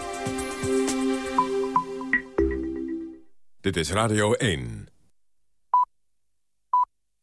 Dit is Radio 1.